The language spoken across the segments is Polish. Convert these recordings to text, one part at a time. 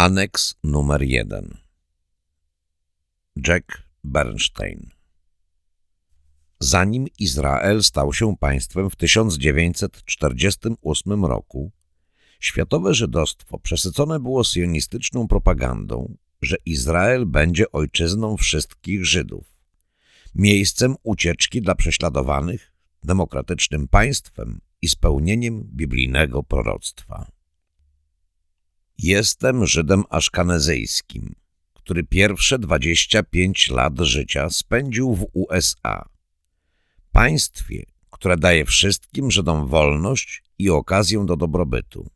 Aneks numer 1 Jack Bernstein. Zanim Izrael stał się państwem w 1948 roku, światowe żydostwo przesycone było sionistyczną propagandą, że Izrael będzie ojczyzną wszystkich Żydów, miejscem ucieczki dla prześladowanych, demokratycznym państwem i spełnieniem biblijnego proroctwa. Jestem Żydem aszkanezyjskim, który pierwsze 25 lat życia spędził w USA, państwie, które daje wszystkim Żydom wolność i okazję do dobrobytu.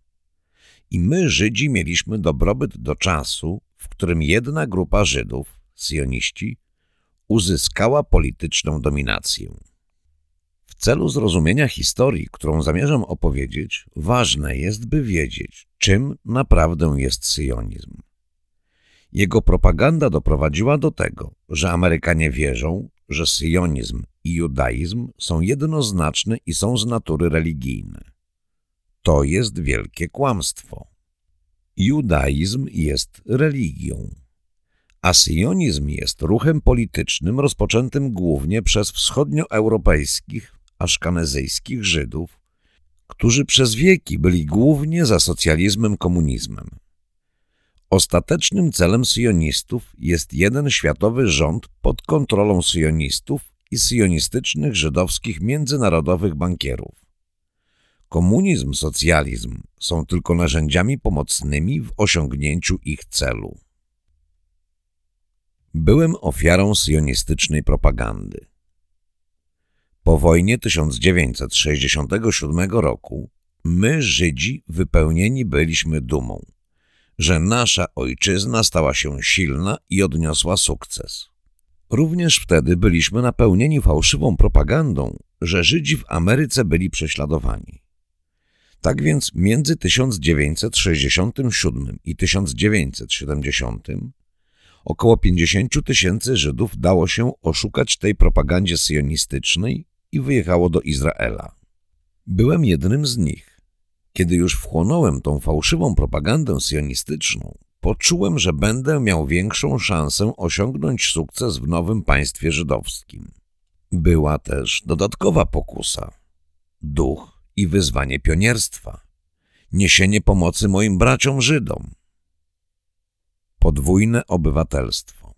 I my, Żydzi, mieliśmy dobrobyt do czasu, w którym jedna grupa Żydów, sionistów, uzyskała polityczną dominację. W celu zrozumienia historii, którą zamierzam opowiedzieć, ważne jest, by wiedzieć, czym naprawdę jest syjonizm. Jego propaganda doprowadziła do tego, że Amerykanie wierzą, że syjonizm i judaizm są jednoznaczne i są z natury religijne. To jest wielkie kłamstwo. Judaizm jest religią, a syjonizm jest ruchem politycznym rozpoczętym głównie przez wschodnioeuropejskich, aszkanezyjskich Żydów, którzy przez wieki byli głównie za socjalizmem komunizmem. Ostatecznym celem syjonistów jest jeden światowy rząd pod kontrolą syjonistów i syjonistycznych żydowskich międzynarodowych bankierów. Komunizm, socjalizm są tylko narzędziami pomocnymi w osiągnięciu ich celu. Byłem ofiarą syjonistycznej propagandy. Po wojnie 1967 roku my, Żydzi, wypełnieni byliśmy dumą, że nasza ojczyzna stała się silna i odniosła sukces. Również wtedy byliśmy napełnieni fałszywą propagandą, że Żydzi w Ameryce byli prześladowani. Tak więc między 1967 i 1970 około 50 tysięcy Żydów dało się oszukać tej propagandzie syjonistycznej i wyjechało do Izraela. Byłem jednym z nich. Kiedy już wchłonąłem tą fałszywą propagandę sionistyczną, poczułem, że będę miał większą szansę osiągnąć sukces w nowym państwie żydowskim. Była też dodatkowa pokusa, duch i wyzwanie pionierstwa, niesienie pomocy moim braciom Żydom. Podwójne obywatelstwo.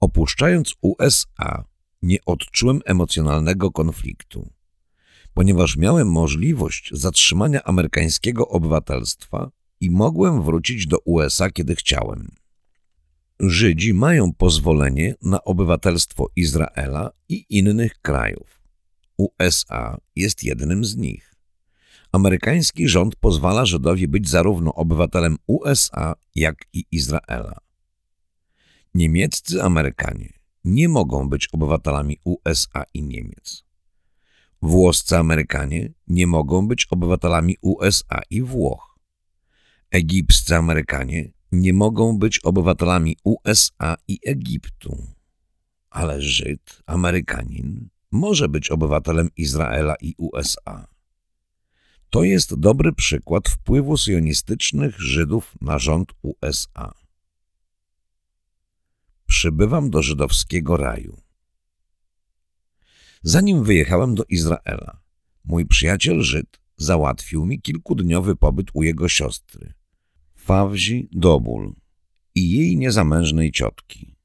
Opuszczając USA, nie odczułem emocjonalnego konfliktu, ponieważ miałem możliwość zatrzymania amerykańskiego obywatelstwa i mogłem wrócić do USA, kiedy chciałem. Żydzi mają pozwolenie na obywatelstwo Izraela i innych krajów. USA jest jednym z nich. Amerykański rząd pozwala Żydowi być zarówno obywatelem USA, jak i Izraela. Niemieccy Amerykanie nie mogą być obywatelami USA i Niemiec. Włoscy Amerykanie nie mogą być obywatelami USA i Włoch. Egipscy Amerykanie nie mogą być obywatelami USA i Egiptu. Ale Żyd, Amerykanin, może być obywatelem Izraela i USA. To jest dobry przykład wpływu sionistycznych Żydów na rząd USA. Przybywam do żydowskiego raju. Zanim wyjechałem do Izraela, mój przyjaciel Żyd załatwił mi kilkudniowy pobyt u jego siostry, Fawzi Dobul i jej niezamężnej ciotki.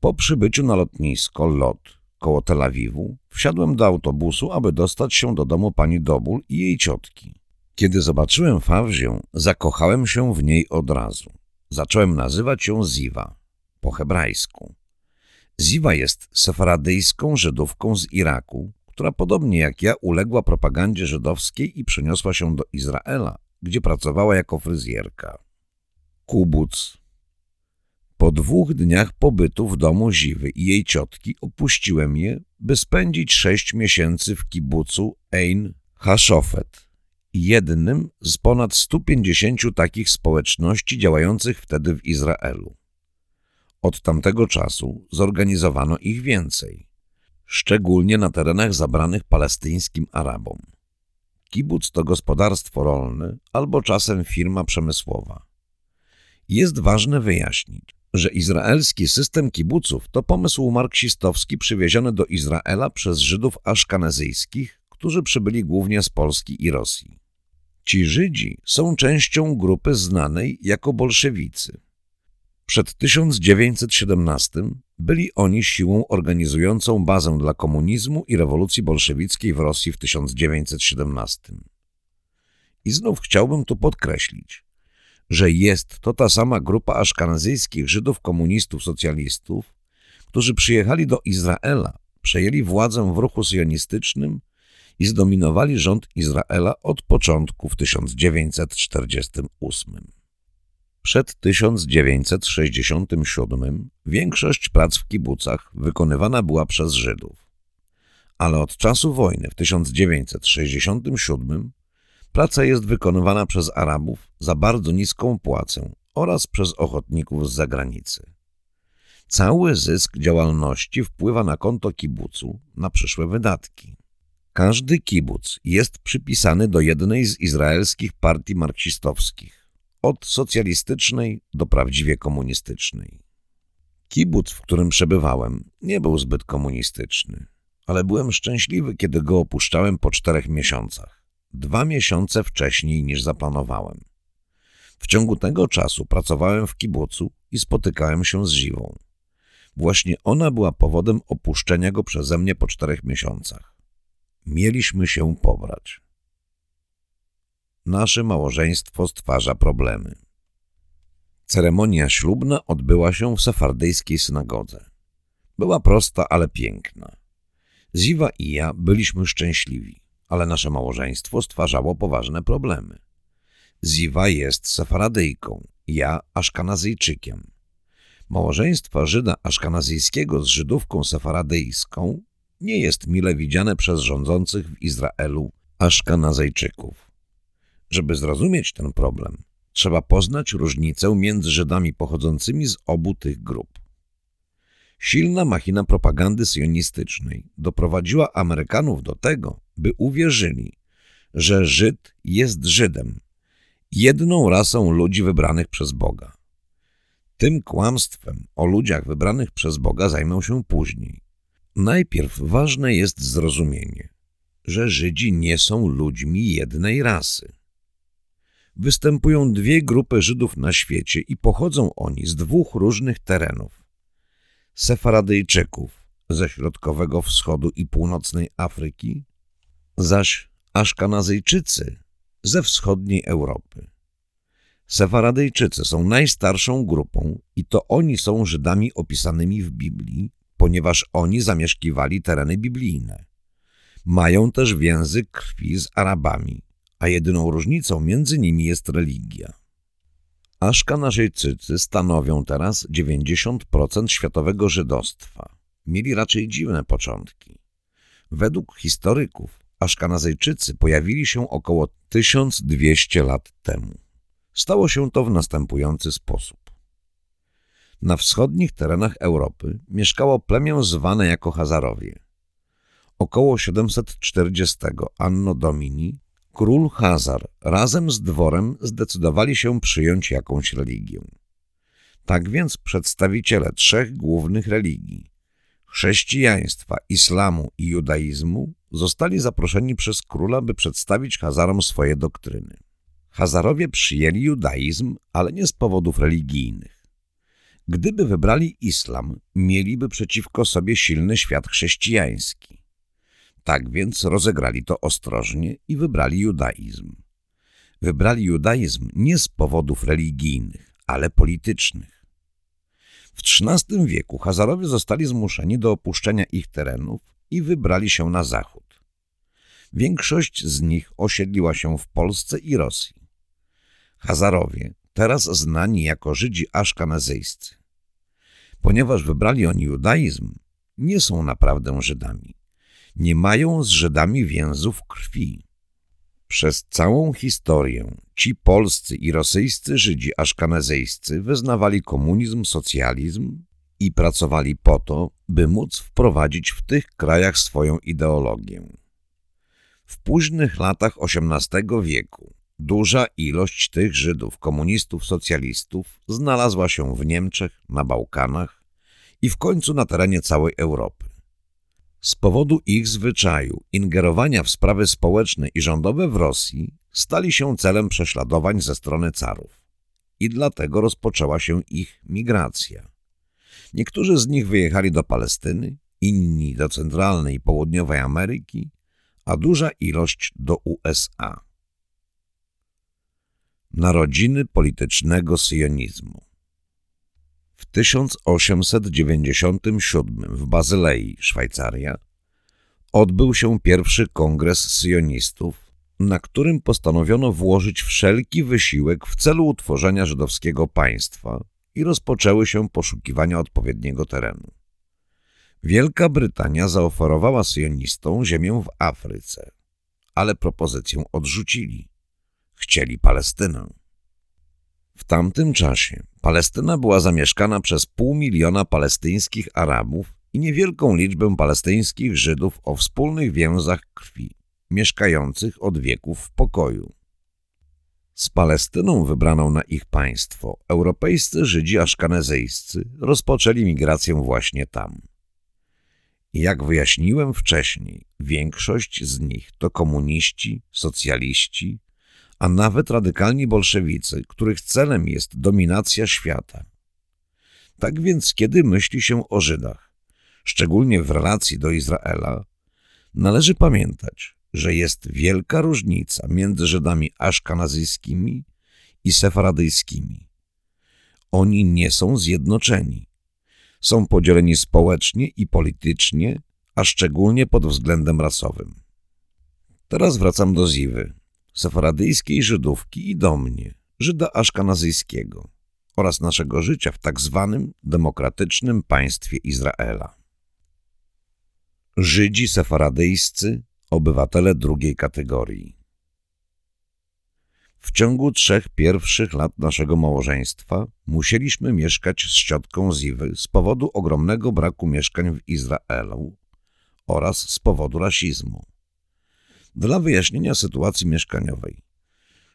Po przybyciu na lotnisko Lot koło Tel Awiwu wsiadłem do autobusu, aby dostać się do domu pani Dobul i jej ciotki. Kiedy zobaczyłem Fawzię, zakochałem się w niej od razu. Zacząłem nazywać ją Ziwa po hebrajsku. Ziwa jest sefaradyjską Żydówką z Iraku, która podobnie jak ja uległa propagandzie żydowskiej i przeniosła się do Izraela, gdzie pracowała jako fryzjerka. Kubuc. Po dwóch dniach pobytu w domu Ziwy i jej ciotki opuściłem je, by spędzić sześć miesięcy w kibucu Ein Hashofet, jednym z ponad 150 takich społeczności działających wtedy w Izraelu. Od tamtego czasu zorganizowano ich więcej, szczególnie na terenach zabranych palestyńskim Arabom. kibuc to gospodarstwo rolne albo czasem firma przemysłowa. Jest ważne wyjaśnić, że izraelski system kibuców to pomysł marksistowski przywieziony do Izraela przez Żydów aszkanezyjskich, którzy przybyli głównie z Polski i Rosji. Ci Żydzi są częścią grupy znanej jako bolszewicy. Przed 1917 byli oni siłą organizującą bazę dla komunizmu i rewolucji bolszewickiej w Rosji w 1917. I znów chciałbym tu podkreślić, że jest to ta sama grupa aszkanazyjskich Żydów komunistów socjalistów, którzy przyjechali do Izraela, przejęli władzę w ruchu sionistycznym i zdominowali rząd Izraela od początku w 1948. Przed 1967 większość prac w kibucach wykonywana była przez Żydów. Ale od czasu wojny w 1967 praca jest wykonywana przez Arabów za bardzo niską płacę oraz przez ochotników z zagranicy. Cały zysk działalności wpływa na konto kibucu na przyszłe wydatki. Każdy kibuc jest przypisany do jednej z izraelskich partii marksistowskich, od socjalistycznej do prawdziwie komunistycznej. Kibuc, w którym przebywałem, nie był zbyt komunistyczny, ale byłem szczęśliwy, kiedy go opuszczałem po czterech miesiącach, dwa miesiące wcześniej niż zaplanowałem. W ciągu tego czasu pracowałem w kibucu i spotykałem się z Ziwą. Właśnie ona była powodem opuszczenia go przeze mnie po czterech miesiącach. Mieliśmy się pobrać. Nasze małżeństwo stwarza problemy. Ceremonia ślubna odbyła się w sefardyjskiej synagodze. Była prosta, ale piękna. Ziwa i ja byliśmy szczęśliwi, ale nasze małżeństwo stwarzało poważne problemy. Ziwa jest sefaradyjką, ja aszkanazyjczykiem. Małżeństwa Żyda aszkanazyjskiego z Żydówką sefaradyjską nie jest mile widziane przez rządzących w Izraelu aszkanazejczyków. Żeby zrozumieć ten problem, trzeba poznać różnicę między Żydami pochodzącymi z obu tych grup. Silna machina propagandy sionistycznej doprowadziła Amerykanów do tego, by uwierzyli, że Żyd jest Żydem, jedną rasą ludzi wybranych przez Boga. Tym kłamstwem o ludziach wybranych przez Boga zajmą się później. Najpierw ważne jest zrozumienie, że Żydzi nie są ludźmi jednej rasy. Występują dwie grupy Żydów na świecie i pochodzą oni z dwóch różnych terenów. Sefaradyjczyków ze środkowego wschodu i północnej Afryki, zaś Aszkanazyjczycy ze wschodniej Europy. Sefaradyjczycy są najstarszą grupą i to oni są Żydami opisanymi w Biblii, ponieważ oni zamieszkiwali tereny biblijne. Mają też więzy krwi z Arabami, a jedyną różnicą między nimi jest religia. Aszkanazyjczycy stanowią teraz 90% światowego żydostwa. Mieli raczej dziwne początki. Według historyków Aszkanazyjczycy pojawili się około 1200 lat temu. Stało się to w następujący sposób. Na wschodnich terenach Europy mieszkało plemię zwane jako Hazarowie. Około 740 Anno Domini król Hazar razem z dworem zdecydowali się przyjąć jakąś religię. Tak więc przedstawiciele trzech głównych religii chrześcijaństwa, islamu i judaizmu zostali zaproszeni przez króla, by przedstawić Hazarom swoje doktryny. Hazarowie przyjęli judaizm, ale nie z powodów religijnych. Gdyby wybrali islam, mieliby przeciwko sobie silny świat chrześcijański. Tak więc rozegrali to ostrożnie i wybrali judaizm. Wybrali judaizm nie z powodów religijnych, ale politycznych. W XIII wieku Hazarowie zostali zmuszeni do opuszczenia ich terenów i wybrali się na zachód. Większość z nich osiedliła się w Polsce i Rosji. Hazarowie, teraz znani jako Żydzi aszkanazyjscy. Ponieważ wybrali oni judaizm, nie są naprawdę Żydami. Nie mają z Żydami więzów krwi. Przez całą historię ci polscy i rosyjscy Żydzi aszkanazyjscy wyznawali komunizm, socjalizm i pracowali po to, by móc wprowadzić w tych krajach swoją ideologię. W późnych latach XVIII wieku duża ilość tych Żydów, komunistów, socjalistów znalazła się w Niemczech, na Bałkanach i w końcu na terenie całej Europy. Z powodu ich zwyczaju ingerowania w sprawy społeczne i rządowe w Rosji stali się celem prześladowań ze strony carów i dlatego rozpoczęła się ich migracja. Niektórzy z nich wyjechali do Palestyny, inni do Centralnej i Południowej Ameryki, a duża ilość do USA. Narodziny politycznego syjonizmu W 1897 w Bazylei, Szwajcaria, odbył się pierwszy kongres syjonistów, na którym postanowiono włożyć wszelki wysiłek w celu utworzenia żydowskiego państwa i rozpoczęły się poszukiwania odpowiedniego terenu. Wielka Brytania zaoferowała syjonistom ziemię w Afryce, ale propozycję odrzucili. Chcieli Palestynę. W tamtym czasie Palestyna była zamieszkana przez pół miliona palestyńskich Arabów i niewielką liczbę palestyńskich Żydów o wspólnych więzach krwi, mieszkających od wieków w pokoju. Z Palestyną wybraną na ich państwo europejscy Żydzi aszkanezyjscy rozpoczęli migrację właśnie tam. Jak wyjaśniłem wcześniej, większość z nich to komuniści, socjaliści, a nawet radykalni bolszewicy, których celem jest dominacja świata. Tak więc, kiedy myśli się o Żydach, szczególnie w relacji do Izraela, należy pamiętać, że jest wielka różnica między Żydami aszkanazyjskimi i sefaradyjskimi. Oni nie są zjednoczeni. Są podzieleni społecznie i politycznie, a szczególnie pod względem rasowym. Teraz wracam do Ziwy, sefaradyjskiej Żydówki i do mnie, Żyda aszkanazyjskiego oraz naszego życia w tak zwanym demokratycznym państwie Izraela. Żydzi sefaradyjscy obywatele drugiej kategorii. W ciągu trzech pierwszych lat naszego małżeństwa musieliśmy mieszkać z ciotką Ziwy z powodu ogromnego braku mieszkań w Izraelu oraz z powodu rasizmu. Dla wyjaśnienia sytuacji mieszkaniowej.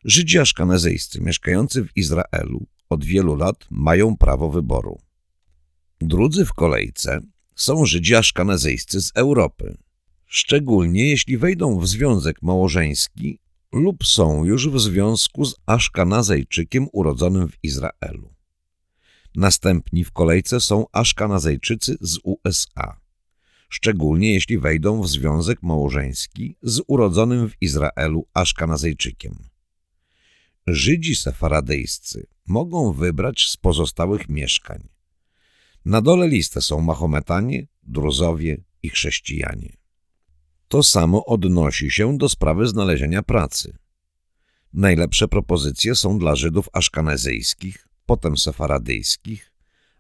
Żydzi aszkanezyjscy mieszkający w Izraelu od wielu lat mają prawo wyboru. Drudzy w kolejce są Żydzi aszkanezyjscy z Europy, szczególnie jeśli wejdą w związek małżeński lub są już w związku z Aszkanazejczykiem urodzonym w Izraelu. Następni w kolejce są Aszkanazejczycy z USA, szczególnie jeśli wejdą w związek małżeński z urodzonym w Izraelu Aszkanazejczykiem. Żydzi sefaradyjscy mogą wybrać z pozostałych mieszkań. Na dole listy są Mahometanie, Druzowie i chrześcijanie. To samo odnosi się do sprawy znalezienia pracy. Najlepsze propozycje są dla Żydów aszkanezyjskich, potem sefaradyjskich,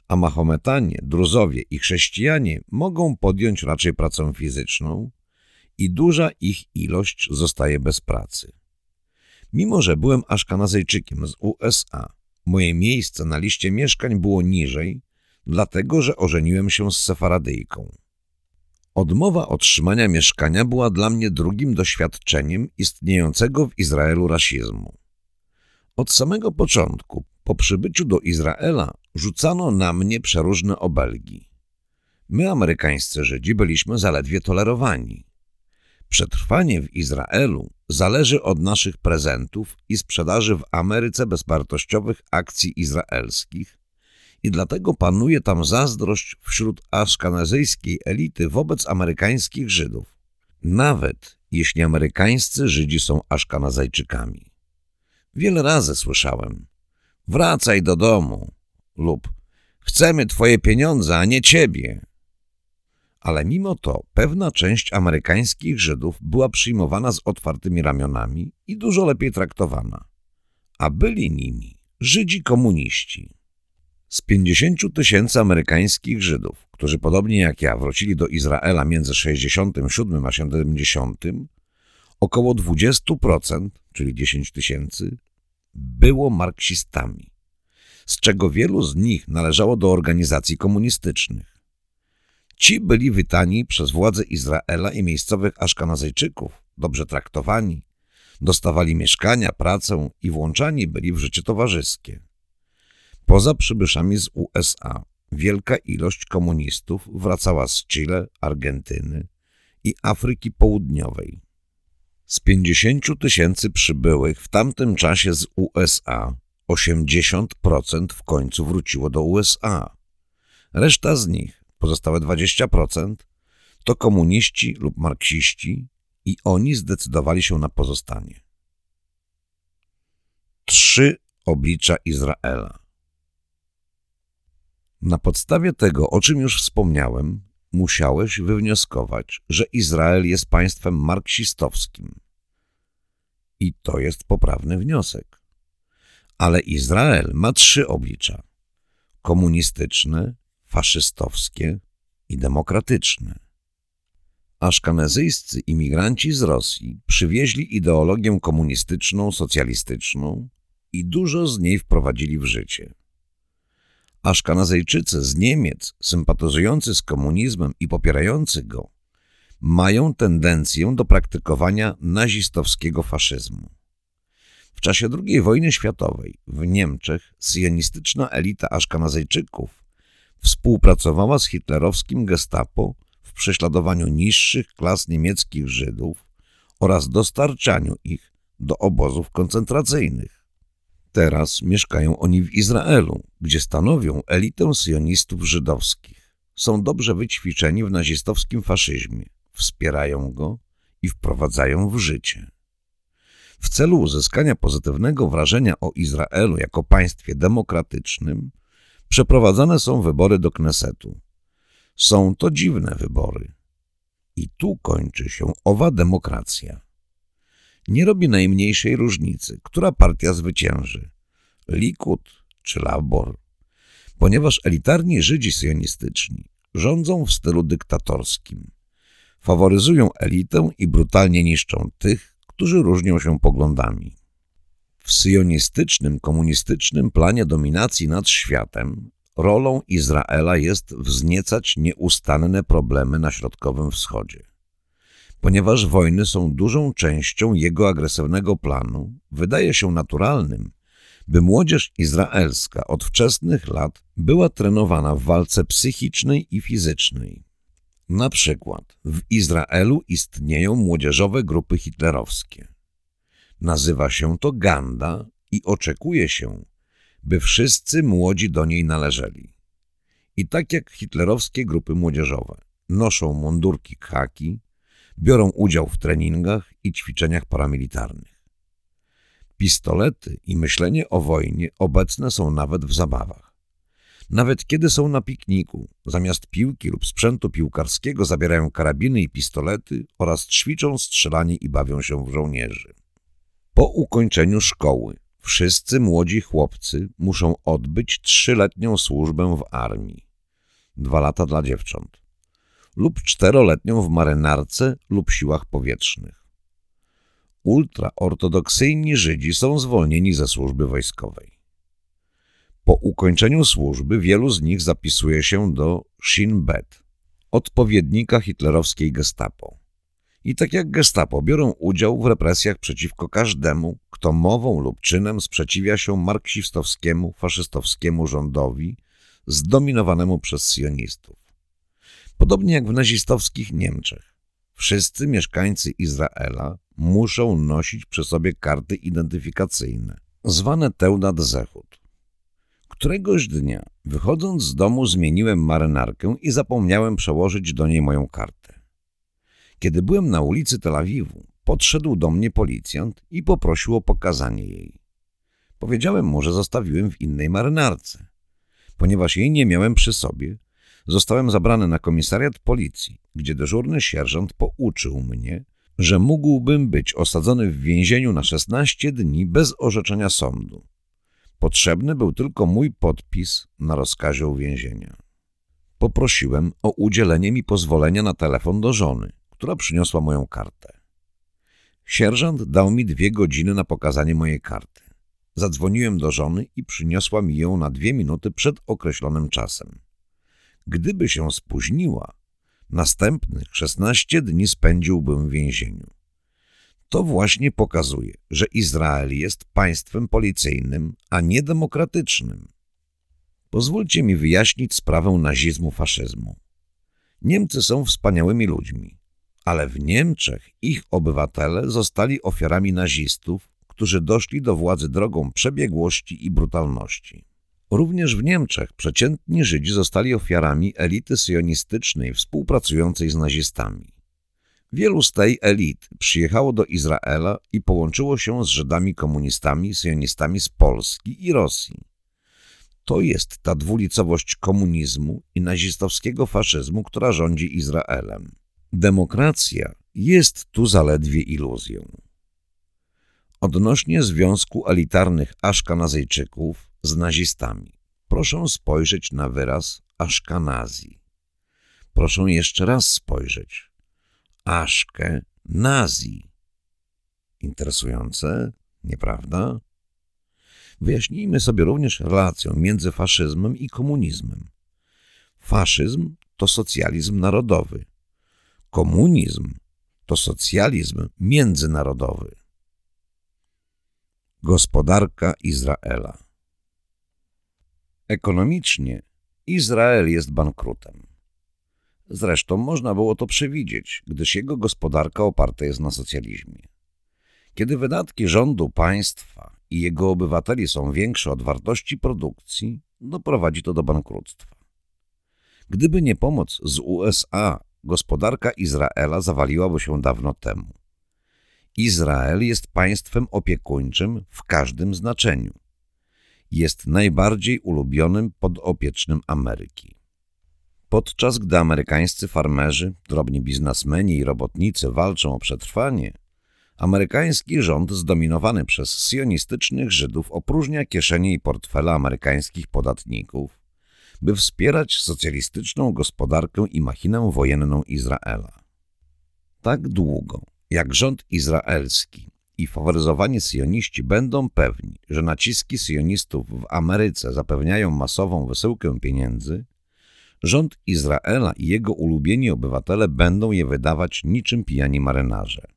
a Mahometanie, Druzowie i chrześcijanie mogą podjąć raczej pracę fizyczną i duża ich ilość zostaje bez pracy. Mimo, że byłem aszkanazyjczykiem z USA, moje miejsce na liście mieszkań było niżej, dlatego że ożeniłem się z sefaradyjką. Odmowa otrzymania mieszkania była dla mnie drugim doświadczeniem istniejącego w Izraelu rasizmu. Od samego początku, po przybyciu do Izraela, rzucano na mnie przeróżne obelgi. My, amerykańscy Żydzi, byliśmy zaledwie tolerowani. Przetrwanie w Izraelu zależy od naszych prezentów i sprzedaży w Ameryce bezwartościowych akcji izraelskich, i dlatego panuje tam zazdrość wśród aszkanazyjskiej elity wobec amerykańskich Żydów, nawet jeśli amerykańscy Żydzi są aszkanazajczykami. Wiele razy słyszałem wracaj do domu lub chcemy twoje pieniądze, a nie ciebie. Ale mimo to pewna część amerykańskich Żydów była przyjmowana z otwartymi ramionami i dużo lepiej traktowana, a byli nimi Żydzi komuniści. Z 50 tysięcy amerykańskich Żydów, którzy podobnie jak ja wrócili do Izraela między 67 a 70, około 20%, czyli 10 tysięcy, było marksistami, z czego wielu z nich należało do organizacji komunistycznych. Ci byli wytani przez władze Izraela i miejscowych Aszkanazejczyków dobrze traktowani, dostawali mieszkania, pracę i włączani byli w życie towarzyskie. Poza przybyszami z USA wielka ilość komunistów wracała z Chile, Argentyny i Afryki Południowej. Z 50 tysięcy przybyłych w tamtym czasie z USA 80% w końcu wróciło do USA. Reszta z nich, pozostałe 20%, to komuniści lub marksiści i oni zdecydowali się na pozostanie. Trzy oblicza Izraela. Na podstawie tego, o czym już wspomniałem, musiałeś wywnioskować, że Izrael jest państwem marksistowskim. I to jest poprawny wniosek. Ale Izrael ma trzy oblicza. Komunistyczne, faszystowskie i demokratyczne. Aszkanezyjscy imigranci z Rosji przywieźli ideologię komunistyczną, socjalistyczną i dużo z niej wprowadzili w życie. Aszkanazejczycy z Niemiec, sympatyzujący z komunizmem i popierający go, mają tendencję do praktykowania nazistowskiego faszyzmu. W czasie II wojny światowej w Niemczech sionistyczna elita Aszkanazejczyków współpracowała z hitlerowskim gestapo w prześladowaniu niższych klas niemieckich Żydów oraz dostarczaniu ich do obozów koncentracyjnych. Teraz mieszkają oni w Izraelu, gdzie stanowią elitę sionistów żydowskich. Są dobrze wyćwiczeni w nazistowskim faszyzmie, wspierają go i wprowadzają w życie. W celu uzyskania pozytywnego wrażenia o Izraelu jako państwie demokratycznym przeprowadzane są wybory do Knesetu. Są to dziwne wybory. I tu kończy się owa demokracja. Nie robi najmniejszej różnicy, która partia zwycięży – Likud czy Labor, ponieważ elitarni Żydzi sionistyczni rządzą w stylu dyktatorskim. Faworyzują elitę i brutalnie niszczą tych, którzy różnią się poglądami. W syjonistycznym, komunistycznym planie dominacji nad światem rolą Izraela jest wzniecać nieustanne problemy na Środkowym Wschodzie. Ponieważ wojny są dużą częścią jego agresywnego planu, wydaje się naturalnym, by młodzież izraelska od wczesnych lat była trenowana w walce psychicznej i fizycznej. Na przykład w Izraelu istnieją młodzieżowe grupy hitlerowskie. Nazywa się to Ganda i oczekuje się, by wszyscy młodzi do niej należeli. I tak jak hitlerowskie grupy młodzieżowe noszą mundurki khaki, biorą udział w treningach i ćwiczeniach paramilitarnych. Pistolety i myślenie o wojnie obecne są nawet w zabawach. Nawet kiedy są na pikniku, zamiast piłki lub sprzętu piłkarskiego zabierają karabiny i pistolety oraz ćwiczą strzelanie i bawią się w żołnierzy. Po ukończeniu szkoły wszyscy młodzi chłopcy muszą odbyć trzyletnią służbę w armii, dwa lata dla dziewcząt, lub czteroletnią w marynarce lub siłach powietrznych. Ultraortodoksyjni Żydzi są zwolnieni ze służby wojskowej. Po ukończeniu służby wielu z nich zapisuje się do Shin Bet, odpowiednika hitlerowskiej gestapo i tak jak gestapo biorą udział w represjach przeciwko każdemu, kto mową lub czynem sprzeciwia się marksistowskiemu, faszystowskiemu rządowi zdominowanemu przez sionistów. Podobnie jak w nazistowskich Niemczech, wszyscy mieszkańcy Izraela muszą nosić przy sobie karty identyfikacyjne, zwane Zechut. Któregoś dnia, wychodząc z domu, zmieniłem marynarkę i zapomniałem przełożyć do niej moją kartę. Kiedy byłem na ulicy Tel Awiwu, podszedł do mnie policjant i poprosił o pokazanie jej. Powiedziałem mu, że zostawiłem w innej marynarce. Ponieważ jej nie miałem przy sobie, zostałem zabrany na komisariat policji, gdzie dyżurny sierżant pouczył mnie, że mógłbym być osadzony w więzieniu na 16 dni bez orzeczenia sądu. Potrzebny był tylko mój podpis na rozkazie uwięzienia. Poprosiłem o udzielenie mi pozwolenia na telefon do żony, która przyniosła moją kartę. Sierżant dał mi dwie godziny na pokazanie mojej karty. Zadzwoniłem do żony i przyniosła mi ją na dwie minuty przed określonym czasem. Gdyby się spóźniła, następnych 16 dni spędziłbym w więzieniu. To właśnie pokazuje, że Izrael jest państwem policyjnym, a nie demokratycznym. Pozwólcie mi wyjaśnić sprawę nazizmu, faszyzmu. Niemcy są wspaniałymi ludźmi, ale w Niemczech ich obywatele zostali ofiarami nazistów, którzy doszli do władzy drogą przebiegłości i brutalności. Również w Niemczech przeciętni Żydzi zostali ofiarami elity sionistycznej współpracującej z nazistami. Wielu z tej elity przyjechało do Izraela i połączyło się z Żydami komunistami, sionistami z Polski i Rosji. To jest ta dwulicowość komunizmu i nazistowskiego faszyzmu, która rządzi Izraelem. Demokracja jest tu zaledwie iluzją. Odnośnie związku elitarnych Aszkanazejczyków z nazistami, proszę spojrzeć na wyraz Aszkanazji. Proszę jeszcze raz spojrzeć. Aszkę nazi. Interesujące, nieprawda? Wyjaśnijmy sobie również relację między faszyzmem i komunizmem. Faszyzm to socjalizm narodowy. Komunizm to socjalizm międzynarodowy. Gospodarka Izraela Ekonomicznie Izrael jest bankrutem. Zresztą można było to przewidzieć, gdyż jego gospodarka oparta jest na socjalizmie. Kiedy wydatki rządu państwa i jego obywateli są większe od wartości produkcji, doprowadzi to do bankructwa. Gdyby nie pomoc z USA, gospodarka Izraela zawaliłaby się dawno temu. Izrael jest państwem opiekuńczym w każdym znaczeniu. Jest najbardziej ulubionym podopiecznym Ameryki. Podczas gdy amerykańscy farmerzy, drobni biznesmeni i robotnicy walczą o przetrwanie, amerykański rząd zdominowany przez sionistycznych Żydów opróżnia kieszenie i portfele amerykańskich podatników, by wspierać socjalistyczną gospodarkę i machinę wojenną Izraela. Tak długo, jak rząd izraelski i faworyzowani syjoniści będą pewni, że naciski syjonistów w Ameryce zapewniają masową wysyłkę pieniędzy, rząd Izraela i jego ulubieni obywatele będą je wydawać niczym pijani marynarze.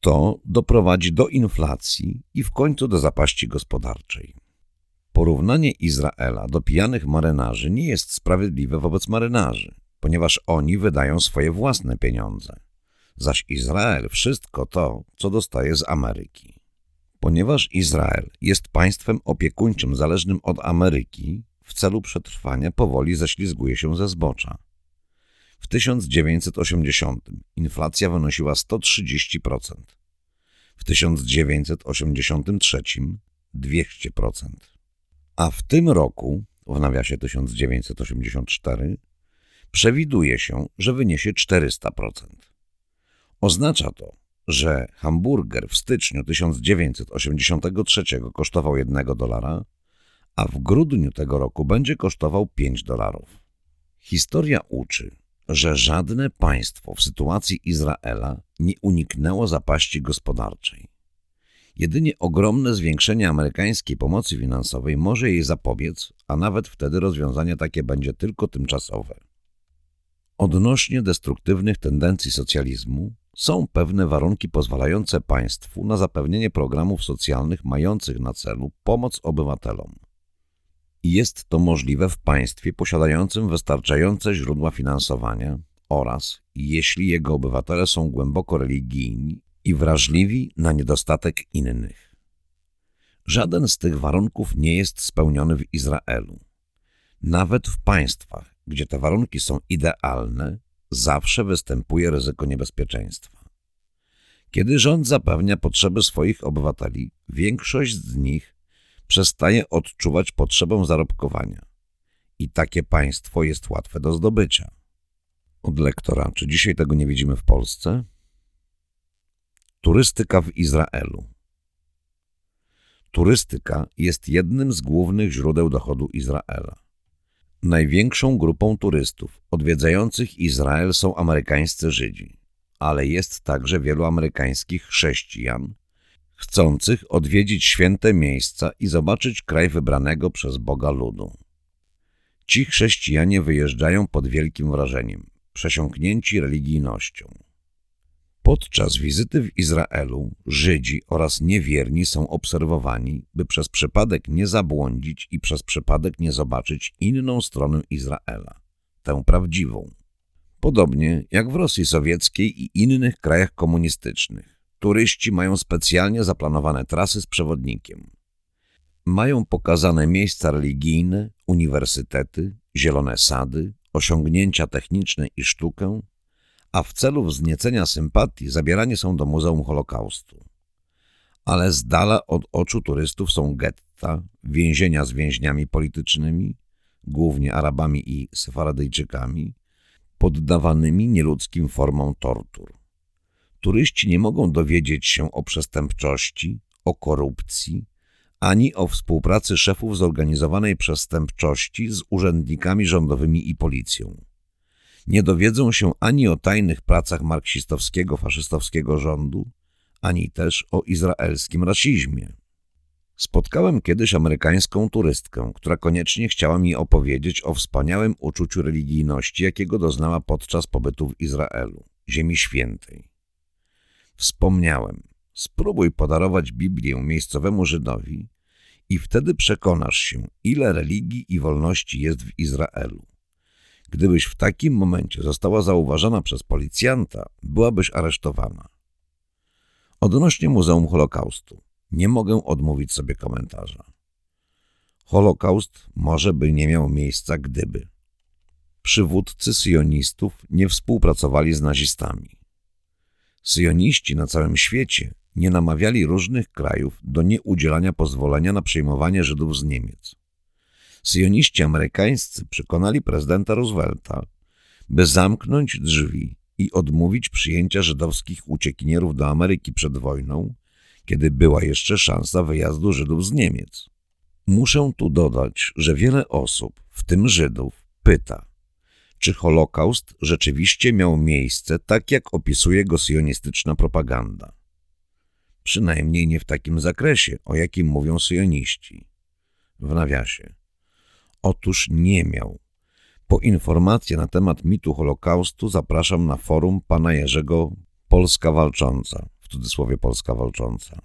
To doprowadzi do inflacji i w końcu do zapaści gospodarczej. Porównanie Izraela do pijanych marynarzy nie jest sprawiedliwe wobec marynarzy, ponieważ oni wydają swoje własne pieniądze, zaś Izrael wszystko to, co dostaje z Ameryki. Ponieważ Izrael jest państwem opiekuńczym zależnym od Ameryki, w celu przetrwania powoli ześlizguje się ze zbocza. W 1980 inflacja wynosiła 130%, w 1983 200%, a w tym roku, w nawiasie 1984, przewiduje się, że wyniesie 400%. Oznacza to, że hamburger w styczniu 1983 kosztował 1 dolara, a w grudniu tego roku będzie kosztował 5 dolarów. Historia uczy, że żadne państwo w sytuacji Izraela nie uniknęło zapaści gospodarczej. Jedynie ogromne zwiększenie amerykańskiej pomocy finansowej może jej zapobiec, a nawet wtedy rozwiązanie takie będzie tylko tymczasowe. Odnośnie destruktywnych tendencji socjalizmu są pewne warunki pozwalające państwu na zapewnienie programów socjalnych mających na celu pomoc obywatelom. Jest to możliwe w państwie posiadającym wystarczające źródła finansowania oraz jeśli jego obywatele są głęboko religijni i wrażliwi na niedostatek innych. Żaden z tych warunków nie jest spełniony w Izraelu. Nawet w państwach, gdzie te warunki są idealne, zawsze występuje ryzyko niebezpieczeństwa. Kiedy rząd zapewnia potrzeby swoich obywateli, większość z nich przestaje odczuwać potrzebę zarobkowania. I takie państwo jest łatwe do zdobycia. Od lektora, czy dzisiaj tego nie widzimy w Polsce? Turystyka w Izraelu. Turystyka jest jednym z głównych źródeł dochodu Izraela. Największą grupą turystów odwiedzających Izrael są amerykańscy Żydzi, ale jest także wielu amerykańskich chrześcijan, chcących odwiedzić święte miejsca i zobaczyć kraj wybranego przez Boga ludu. Ci chrześcijanie wyjeżdżają pod wielkim wrażeniem, przesiąknięci religijnością. Podczas wizyty w Izraelu Żydzi oraz niewierni są obserwowani, by przez przypadek nie zabłądzić i przez przypadek nie zobaczyć inną stronę Izraela, tę prawdziwą. Podobnie jak w Rosji Sowieckiej i innych krajach komunistycznych, turyści mają specjalnie zaplanowane trasy z przewodnikiem. Mają pokazane miejsca religijne, uniwersytety, zielone sady, osiągnięcia techniczne i sztukę, a w celu wzniecenia sympatii zabierani są do Muzeum Holokaustu. Ale z dala od oczu turystów są getta, więzienia z więźniami politycznymi, głównie Arabami i Sefaradyjczykami, poddawanymi nieludzkim formom tortur. Turyści nie mogą dowiedzieć się o przestępczości, o korupcji, ani o współpracy szefów zorganizowanej przestępczości z urzędnikami rządowymi i policją. Nie dowiedzą się ani o tajnych pracach marksistowskiego, faszystowskiego rządu, ani też o izraelskim rasizmie. Spotkałem kiedyś amerykańską turystkę, która koniecznie chciała mi opowiedzieć o wspaniałym uczuciu religijności, jakiego doznała podczas pobytu w Izraelu, Ziemi Świętej. Wspomniałem, spróbuj podarować Biblię miejscowemu Żydowi i wtedy przekonasz się, ile religii i wolności jest w Izraelu. Gdybyś w takim momencie została zauważona przez policjanta, byłabyś aresztowana. Odnośnie Muzeum Holokaustu nie mogę odmówić sobie komentarza. Holokaust może by nie miał miejsca, gdyby przywódcy syjonistów nie współpracowali z nazistami. Syjoniści na całym świecie nie namawiali różnych krajów do nieudzielania pozwolenia na przyjmowanie Żydów z Niemiec. Syjoniści amerykańscy przekonali prezydenta Roosevelta, by zamknąć drzwi i odmówić przyjęcia żydowskich uciekinierów do Ameryki przed wojną, kiedy była jeszcze szansa wyjazdu Żydów z Niemiec. Muszę tu dodać, że wiele osób, w tym Żydów, pyta, czy Holokaust rzeczywiście miał miejsce tak, jak opisuje go syjonistyczna propaganda. Przynajmniej nie w takim zakresie, o jakim mówią syjoniści. W nawiasie. Otóż nie miał. Po informacje na temat mitu Holokaustu zapraszam na forum pana Jerzego Polska Walcząca, w cudzysłowie Polska Walcząca.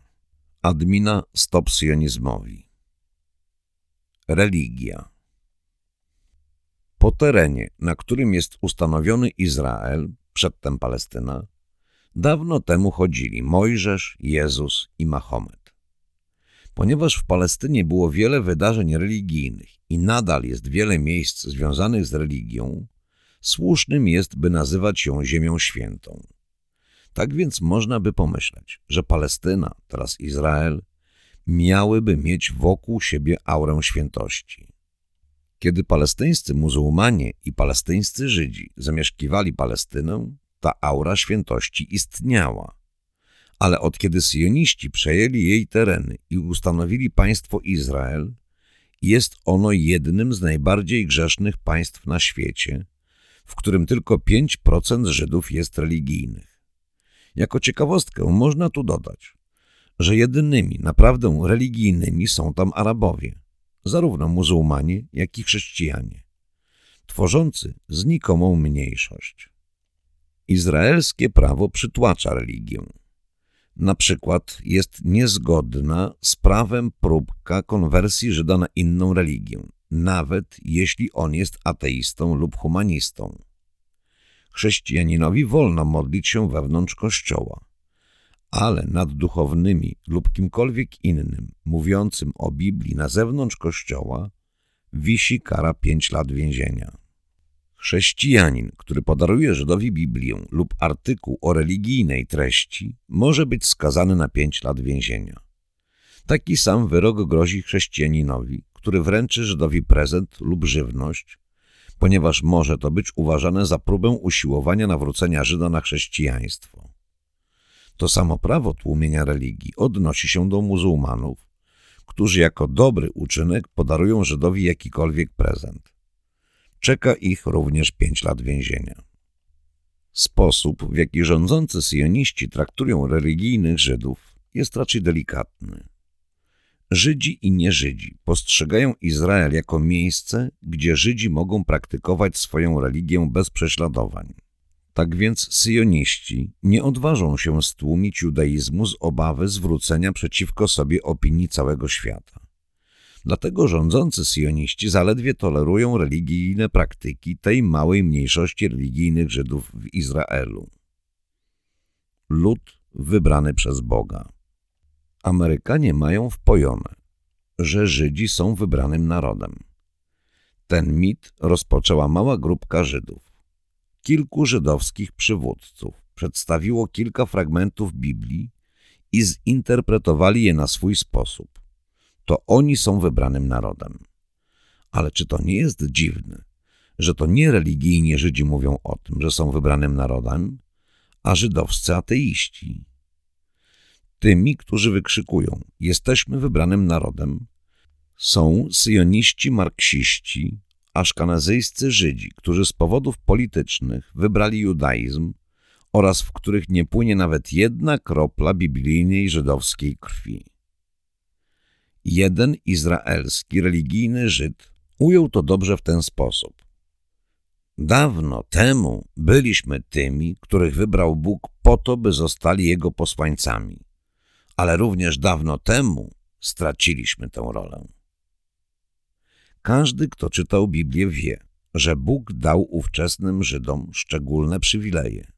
Admina Stop Sionizmowi. Religia. Po terenie, na którym jest ustanowiony Izrael, przedtem Palestyna, dawno temu chodzili Mojżesz, Jezus i Mahomet. Ponieważ w Palestynie było wiele wydarzeń religijnych i nadal jest wiele miejsc związanych z religią, słusznym jest, by nazywać ją Ziemią Świętą. Tak więc można by pomyśleć, że Palestyna, teraz Izrael, miałyby mieć wokół siebie aurę świętości. Kiedy palestyńscy muzułmanie i palestyńscy Żydzi zamieszkiwali Palestynę, ta aura świętości istniała ale od kiedy syjoniści przejęli jej tereny i ustanowili państwo Izrael, jest ono jednym z najbardziej grzesznych państw na świecie, w którym tylko 5% Żydów jest religijnych. Jako ciekawostkę można tu dodać, że jedynymi naprawdę religijnymi są tam Arabowie, zarówno muzułmanie, jak i chrześcijanie, tworzący znikomą mniejszość. Izraelskie prawo przytłacza religię na przykład jest niezgodna z prawem próbka konwersji Żyda na inną religię, nawet jeśli on jest ateistą lub humanistą. Chrześcijaninowi wolno modlić się wewnątrz kościoła, ale nad duchownymi lub kimkolwiek innym mówiącym o Biblii na zewnątrz kościoła wisi kara pięć lat więzienia. Chrześcijanin, który podaruje Żydowi Biblię lub artykuł o religijnej treści, może być skazany na pięć lat więzienia. Taki sam wyrok grozi chrześcijaninowi, który wręczy Żydowi prezent lub żywność, ponieważ może to być uważane za próbę usiłowania nawrócenia Żyda na chrześcijaństwo. To samo prawo tłumienia religii odnosi się do muzułmanów, którzy jako dobry uczynek podarują Żydowi jakikolwiek prezent. Czeka ich również pięć lat więzienia. Sposób, w jaki rządzący syjoniści traktują religijnych Żydów, jest raczej delikatny. Żydzi i nieżydzi postrzegają Izrael jako miejsce, gdzie Żydzi mogą praktykować swoją religię bez prześladowań. Tak więc syjoniści nie odważą się stłumić judaizmu z obawy zwrócenia przeciwko sobie opinii całego świata. Dlatego rządzący syjoniści zaledwie tolerują religijne praktyki tej małej mniejszości religijnych Żydów w Izraelu. Lud wybrany przez Boga. Amerykanie mają wpojone, że Żydzi są wybranym narodem. Ten mit rozpoczęła mała grupka Żydów. Kilku żydowskich przywódców przedstawiło kilka fragmentów Biblii i zinterpretowali je na swój sposób. To oni są wybranym narodem. Ale czy to nie jest dziwne, że to nie religijni Żydzi mówią o tym, że są wybranym narodem, a żydowscy ateiści? Tymi, którzy wykrzykują, jesteśmy wybranym narodem, są syjoniści marksiści, aszkanazyjscy Żydzi, którzy z powodów politycznych wybrali judaizm oraz w których nie płynie nawet jedna kropla biblijnej żydowskiej krwi. Jeden izraelski religijny Żyd ujął to dobrze w ten sposób. Dawno temu byliśmy tymi, których wybrał Bóg po to, by zostali Jego posłańcami, ale również dawno temu straciliśmy tę rolę. Każdy, kto czytał Biblię wie, że Bóg dał ówczesnym Żydom szczególne przywileje.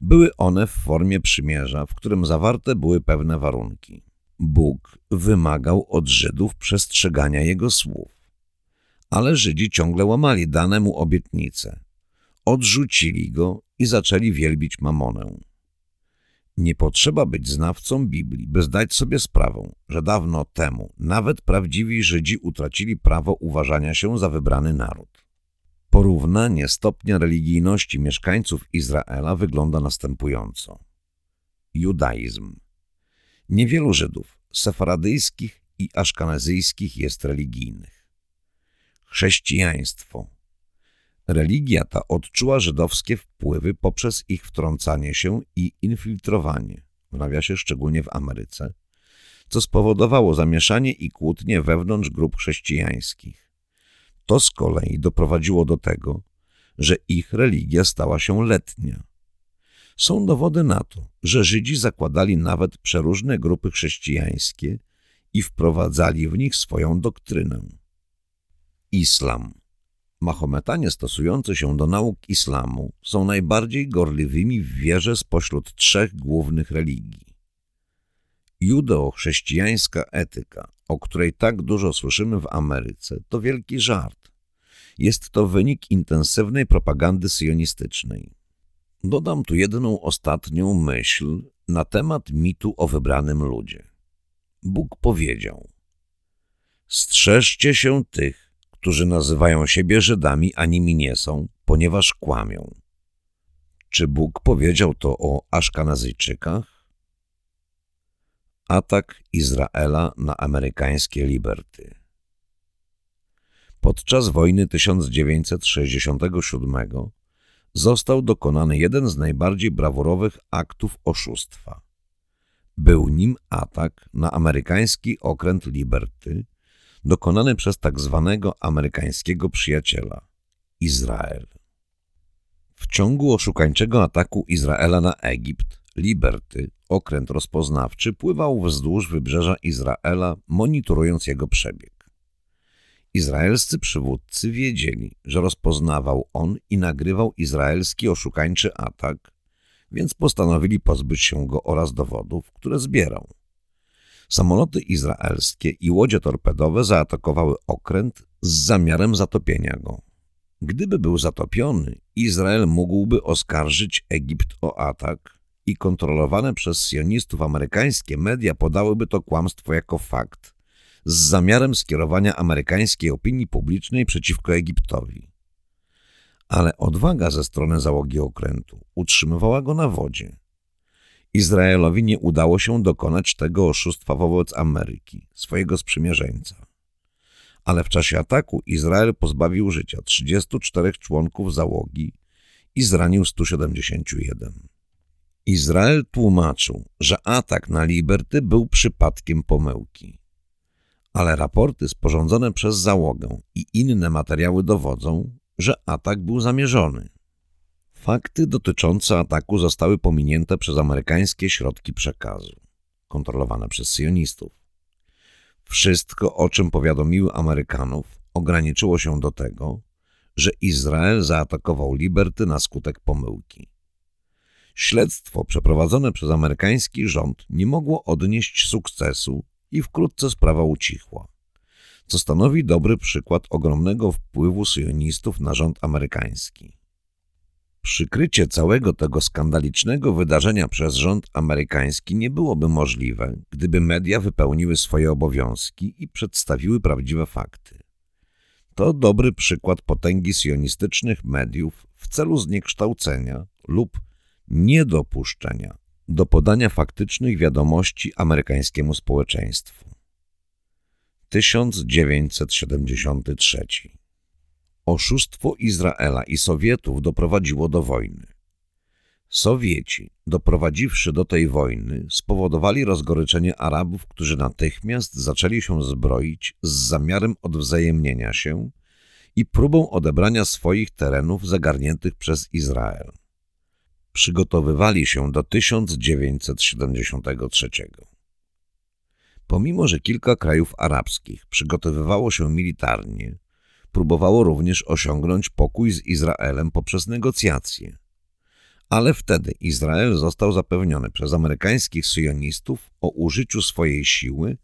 Były one w formie przymierza, w którym zawarte były pewne warunki. Bóg wymagał od Żydów przestrzegania Jego słów. Ale Żydzi ciągle łamali dane mu obietnice. Odrzucili go i zaczęli wielbić Mamonę. Nie potrzeba być znawcą Biblii, by zdać sobie sprawę, że dawno temu nawet prawdziwi Żydzi utracili prawo uważania się za wybrany naród. Porównanie stopnia religijności mieszkańców Izraela wygląda następująco. Judaizm. Niewielu Żydów, sefaradyjskich i aszkanazyjskich jest religijnych. Chrześcijaństwo Religia ta odczuła żydowskie wpływy poprzez ich wtrącanie się i infiltrowanie, w nawiasie szczególnie w Ameryce, co spowodowało zamieszanie i kłótnie wewnątrz grup chrześcijańskich. To z kolei doprowadziło do tego, że ich religia stała się letnia. Są dowody na to, że Żydzi zakładali nawet przeróżne grupy chrześcijańskie i wprowadzali w nich swoją doktrynę. Islam Mahometanie stosujący się do nauk islamu są najbardziej gorliwymi w wierze spośród trzech głównych religii. Judeo-chrześcijańska etyka, o której tak dużo słyszymy w Ameryce, to wielki żart. Jest to wynik intensywnej propagandy sionistycznej. Dodam tu jedną ostatnią myśl na temat mitu o wybranym ludzie. Bóg powiedział: Strzeżcie się tych, którzy nazywają siebie Żydami, a nimi nie są, ponieważ kłamią. Czy Bóg powiedział to o Aszkanazyjczykach? Atak Izraela na amerykańskie Liberty Podczas wojny 1967 został dokonany jeden z najbardziej brawurowych aktów oszustwa. Był nim atak na amerykański okręt Liberty, dokonany przez tak zwanego amerykańskiego przyjaciela Izrael. W ciągu oszukańczego ataku Izraela na Egipt, Liberty, okręt rozpoznawczy, pływał wzdłuż wybrzeża Izraela, monitorując jego przebieg. Izraelscy przywódcy wiedzieli, że rozpoznawał on i nagrywał izraelski oszukańczy atak, więc postanowili pozbyć się go oraz dowodów, które zbierał. Samoloty izraelskie i łodzie torpedowe zaatakowały okręt z zamiarem zatopienia go. Gdyby był zatopiony, Izrael mógłby oskarżyć Egipt o atak i kontrolowane przez sionistów amerykańskie media podałyby to kłamstwo jako fakt z zamiarem skierowania amerykańskiej opinii publicznej przeciwko Egiptowi. Ale odwaga ze strony załogi okrętu utrzymywała go na wodzie. Izraelowi nie udało się dokonać tego oszustwa wobec Ameryki, swojego sprzymierzeńca. Ale w czasie ataku Izrael pozbawił życia 34 członków załogi i zranił 171. Izrael tłumaczył, że atak na Liberty był przypadkiem pomyłki. Ale raporty sporządzone przez załogę i inne materiały dowodzą, że atak był zamierzony. Fakty dotyczące ataku zostały pominięte przez amerykańskie środki przekazu, kontrolowane przez sionistów. Wszystko, o czym powiadomiły Amerykanów, ograniczyło się do tego, że Izrael zaatakował Liberty na skutek pomyłki. Śledztwo przeprowadzone przez amerykański rząd nie mogło odnieść sukcesu i wkrótce sprawa ucichła, co stanowi dobry przykład ogromnego wpływu sionistów na rząd amerykański. Przykrycie całego tego skandalicznego wydarzenia przez rząd amerykański nie byłoby możliwe, gdyby media wypełniły swoje obowiązki i przedstawiły prawdziwe fakty. To dobry przykład potęgi sionistycznych mediów w celu zniekształcenia lub niedopuszczenia do podania faktycznych wiadomości amerykańskiemu społeczeństwu. 1973 Oszustwo Izraela i Sowietów doprowadziło do wojny. Sowieci, doprowadziwszy do tej wojny, spowodowali rozgoryczenie Arabów, którzy natychmiast zaczęli się zbroić z zamiarem odwzajemnienia się i próbą odebrania swoich terenów zagarniętych przez Izrael. Przygotowywali się do 1973. Pomimo, że kilka krajów arabskich przygotowywało się militarnie, próbowało również osiągnąć pokój z Izraelem poprzez negocjacje. Ale wtedy Izrael został zapewniony przez amerykańskich syjonistów o użyciu swojej siły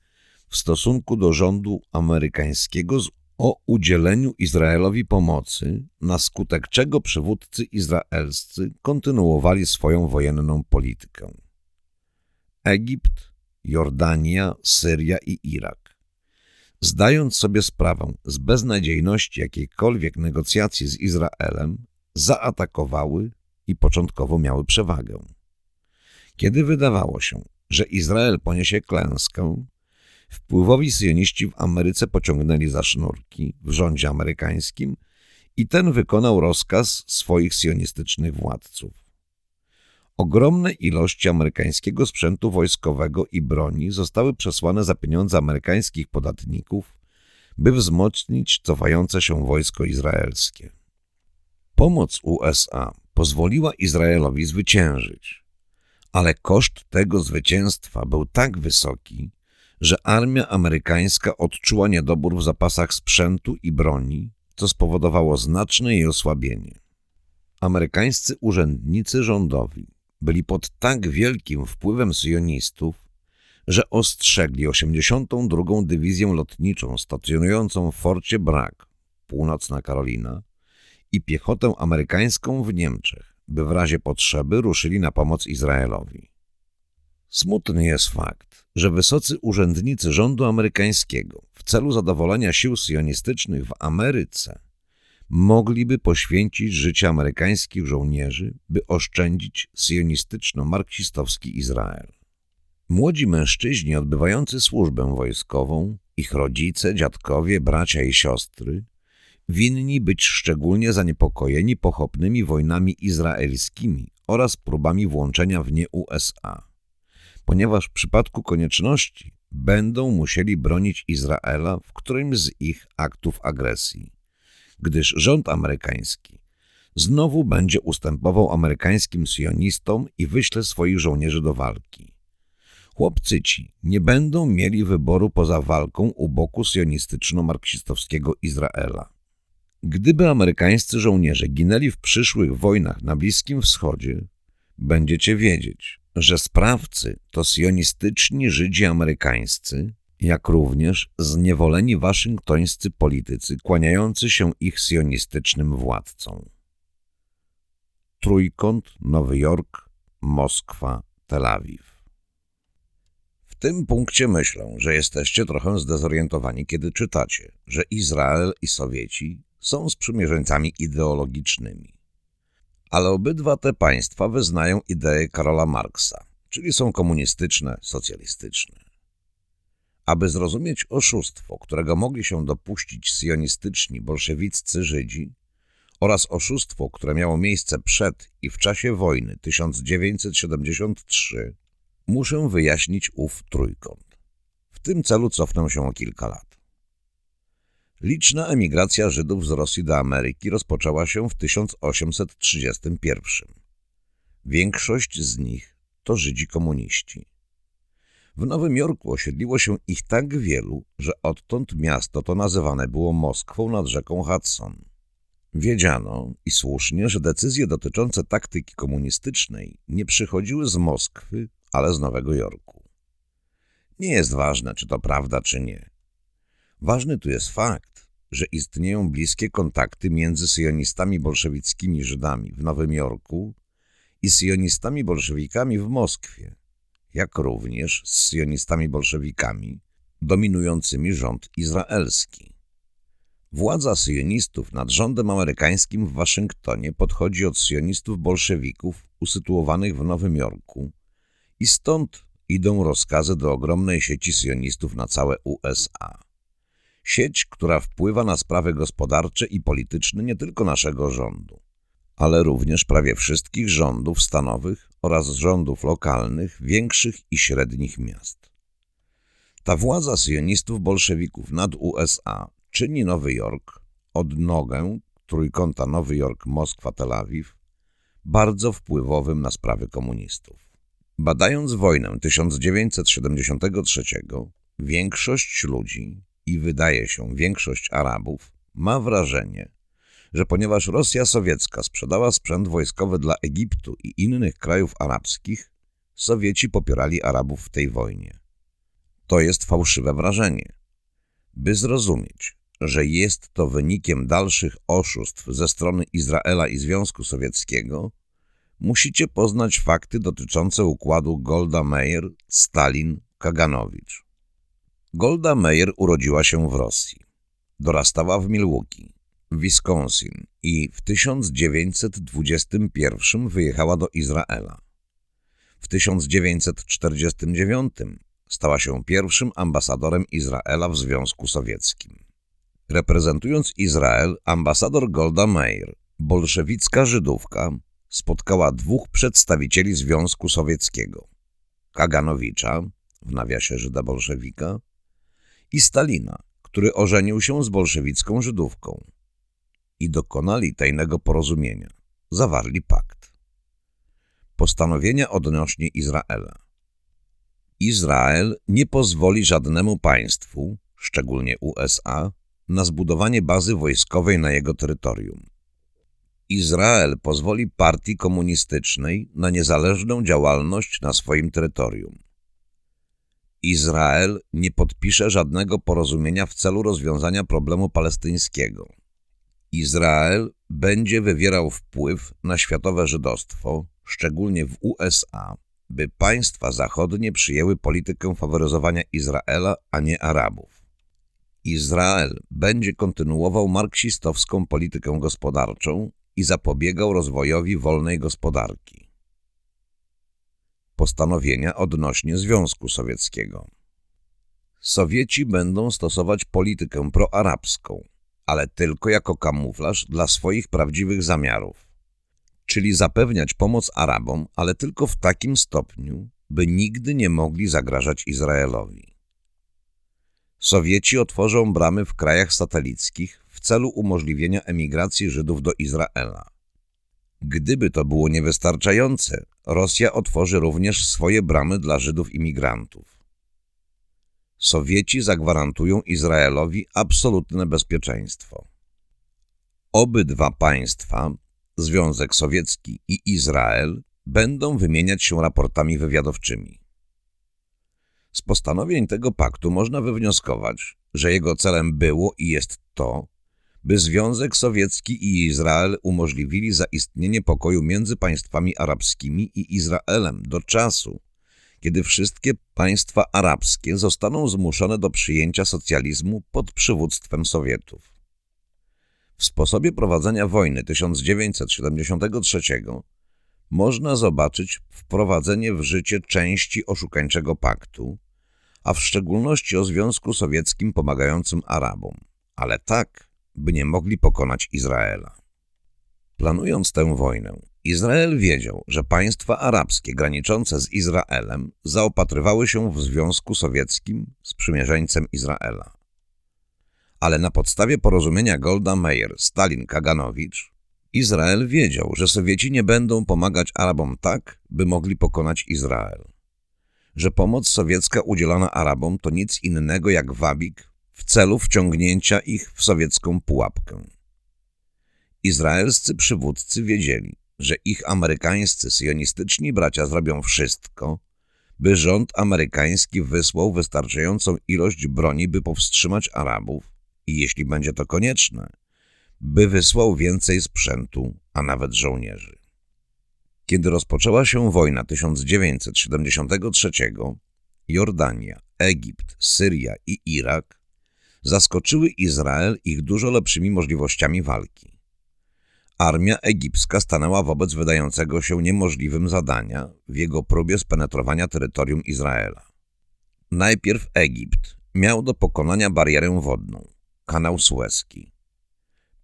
w stosunku do rządu amerykańskiego z o udzieleniu Izraelowi pomocy, na skutek czego przywódcy izraelscy kontynuowali swoją wojenną politykę. Egipt, Jordania, Syria i Irak. Zdając sobie sprawę z beznadziejności jakiejkolwiek negocjacji z Izraelem, zaatakowały i początkowo miały przewagę. Kiedy wydawało się, że Izrael poniesie klęskę, Wpływowi syjoniści w Ameryce pociągnęli za sznurki w rządzie amerykańskim i ten wykonał rozkaz swoich sionistycznych władców. Ogromne ilości amerykańskiego sprzętu wojskowego i broni zostały przesłane za pieniądze amerykańskich podatników, by wzmocnić cofające się wojsko izraelskie. Pomoc USA pozwoliła Izraelowi zwyciężyć, ale koszt tego zwycięstwa był tak wysoki, że armia amerykańska odczuła niedobór w zapasach sprzętu i broni, co spowodowało znaczne jej osłabienie. Amerykańscy urzędnicy rządowi byli pod tak wielkim wpływem syjonistów, że ostrzegli 82. Dywizję Lotniczą stacjonującą w Forcie Bragg, północna Karolina, i piechotę amerykańską w Niemczech, by w razie potrzeby ruszyli na pomoc Izraelowi. Smutny jest fakt, że wysocy urzędnicy rządu amerykańskiego w celu zadowolenia sił sionistycznych w Ameryce mogliby poświęcić życie amerykańskich żołnierzy, by oszczędzić sionistyczno-marksistowski Izrael. Młodzi mężczyźni odbywający służbę wojskową, ich rodzice, dziadkowie, bracia i siostry winni być szczególnie zaniepokojeni pochopnymi wojnami izraelskimi oraz próbami włączenia w nie USA ponieważ w przypadku konieczności będą musieli bronić Izraela w którymś z ich aktów agresji, gdyż rząd amerykański znowu będzie ustępował amerykańskim sionistom i wyśle swoich żołnierzy do walki. Chłopcy ci nie będą mieli wyboru poza walką u boku sionistyczno-marksistowskiego Izraela. Gdyby amerykańscy żołnierze ginęli w przyszłych wojnach na Bliskim Wschodzie, będziecie wiedzieć, że sprawcy to sionistyczni Żydzi amerykańscy, jak również zniewoleni waszyngtońscy politycy kłaniający się ich sionistycznym władcom. Trójkąt, Nowy Jork, Moskwa, Tel Awiw. W tym punkcie myślę, że jesteście trochę zdezorientowani, kiedy czytacie, że Izrael i Sowieci są sprzymierzeńcami ideologicznymi ale obydwa te państwa wyznają idee Karola Marksa, czyli są komunistyczne, socjalistyczne. Aby zrozumieć oszustwo, którego mogli się dopuścić sionistyczni, bolszewiccy Żydzi oraz oszustwo, które miało miejsce przed i w czasie wojny 1973, muszę wyjaśnić ów trójkąt. W tym celu cofnę się o kilka lat. Liczna emigracja Żydów z Rosji do Ameryki rozpoczęła się w 1831. Większość z nich to Żydzi komuniści. W Nowym Jorku osiedliło się ich tak wielu, że odtąd miasto to nazywane było Moskwą nad rzeką Hudson. Wiedziano i słusznie, że decyzje dotyczące taktyki komunistycznej nie przychodziły z Moskwy, ale z Nowego Jorku. Nie jest ważne, czy to prawda, czy nie. Ważny tu jest fakt, że istnieją bliskie kontakty między syjonistami bolszewickimi Żydami w Nowym Jorku i syjonistami bolszewikami w Moskwie, jak również z syjonistami bolszewikami dominującymi rząd izraelski. Władza syjonistów nad rządem amerykańskim w Waszyngtonie podchodzi od syjonistów bolszewików usytuowanych w Nowym Jorku i stąd idą rozkazy do ogromnej sieci syjonistów na całe USA. Sieć, która wpływa na sprawy gospodarcze i polityczne nie tylko naszego rządu, ale również prawie wszystkich rządów stanowych oraz rządów lokalnych większych i średnich miast. Ta władza syjonistów bolszewików nad USA czyni Nowy Jork, odnogę trójkąta Nowy Jork-Moskwa-Tel Awiw, bardzo wpływowym na sprawy komunistów. Badając wojnę 1973, większość ludzi i wydaje się większość Arabów ma wrażenie, że ponieważ Rosja sowiecka sprzedała sprzęt wojskowy dla Egiptu i innych krajów arabskich, Sowieci popierali Arabów w tej wojnie. To jest fałszywe wrażenie. By zrozumieć, że jest to wynikiem dalszych oszustw ze strony Izraela i Związku Sowieckiego, musicie poznać fakty dotyczące układu Golda Meir, Stalin, Kaganowicz. Golda Meir urodziła się w Rosji. Dorastała w Milwaukee, Wisconsin i w 1921 wyjechała do Izraela. W 1949 stała się pierwszym ambasadorem Izraela w Związku Sowieckim. Reprezentując Izrael, ambasador Golda Meir, bolszewicka Żydówka, spotkała dwóch przedstawicieli Związku Sowieckiego. Kaganowicza, w nawiasie Żyda bolszewika, i Stalina, który ożenił się z bolszewicką Żydówką. I dokonali tajnego porozumienia. Zawarli pakt. Postanowienia odnośnie Izraela. Izrael nie pozwoli żadnemu państwu, szczególnie USA, na zbudowanie bazy wojskowej na jego terytorium. Izrael pozwoli partii komunistycznej na niezależną działalność na swoim terytorium. Izrael nie podpisze żadnego porozumienia w celu rozwiązania problemu palestyńskiego. Izrael będzie wywierał wpływ na światowe żydostwo, szczególnie w USA, by państwa zachodnie przyjęły politykę faworyzowania Izraela, a nie Arabów. Izrael będzie kontynuował marksistowską politykę gospodarczą i zapobiegał rozwojowi wolnej gospodarki postanowienia odnośnie Związku Sowieckiego. Sowieci będą stosować politykę proarabską, ale tylko jako kamuflaż dla swoich prawdziwych zamiarów, czyli zapewniać pomoc Arabom, ale tylko w takim stopniu, by nigdy nie mogli zagrażać Izraelowi. Sowieci otworzą bramy w krajach satelickich w celu umożliwienia emigracji Żydów do Izraela. Gdyby to było niewystarczające, Rosja otworzy również swoje bramy dla Żydów imigrantów. Sowieci zagwarantują Izraelowi absolutne bezpieczeństwo. Obydwa państwa, Związek Sowiecki i Izrael, będą wymieniać się raportami wywiadowczymi. Z postanowień tego paktu można wywnioskować, że jego celem było i jest to, by Związek Sowiecki i Izrael umożliwili zaistnienie pokoju między państwami arabskimi i Izraelem do czasu, kiedy wszystkie państwa arabskie zostaną zmuszone do przyjęcia socjalizmu pod przywództwem Sowietów. W sposobie prowadzenia wojny 1973 można zobaczyć wprowadzenie w życie części oszukańczego paktu, a w szczególności o Związku Sowieckim pomagającym Arabom, ale tak, by nie mogli pokonać Izraela. Planując tę wojnę, Izrael wiedział, że państwa arabskie graniczące z Izraelem zaopatrywały się w Związku Sowieckim z przymierzeńcem Izraela. Ale na podstawie porozumienia Golda Meir, Stalin, Kaganowicz, Izrael wiedział, że Sowieci nie będą pomagać Arabom tak, by mogli pokonać Izrael. Że pomoc sowiecka udzielana Arabom to nic innego jak wabik w celu wciągnięcia ich w sowiecką pułapkę. Izraelscy przywódcy wiedzieli, że ich amerykańscy sionistyczni bracia zrobią wszystko, by rząd amerykański wysłał wystarczającą ilość broni, by powstrzymać Arabów i jeśli będzie to konieczne, by wysłał więcej sprzętu, a nawet żołnierzy. Kiedy rozpoczęła się wojna 1973, Jordania, Egipt, Syria i Irak zaskoczyły Izrael ich dużo lepszymi możliwościami walki. Armia egipska stanęła wobec wydającego się niemożliwym zadania w jego próbie spenetrowania terytorium Izraela. Najpierw Egipt miał do pokonania barierę wodną, kanał Suezki.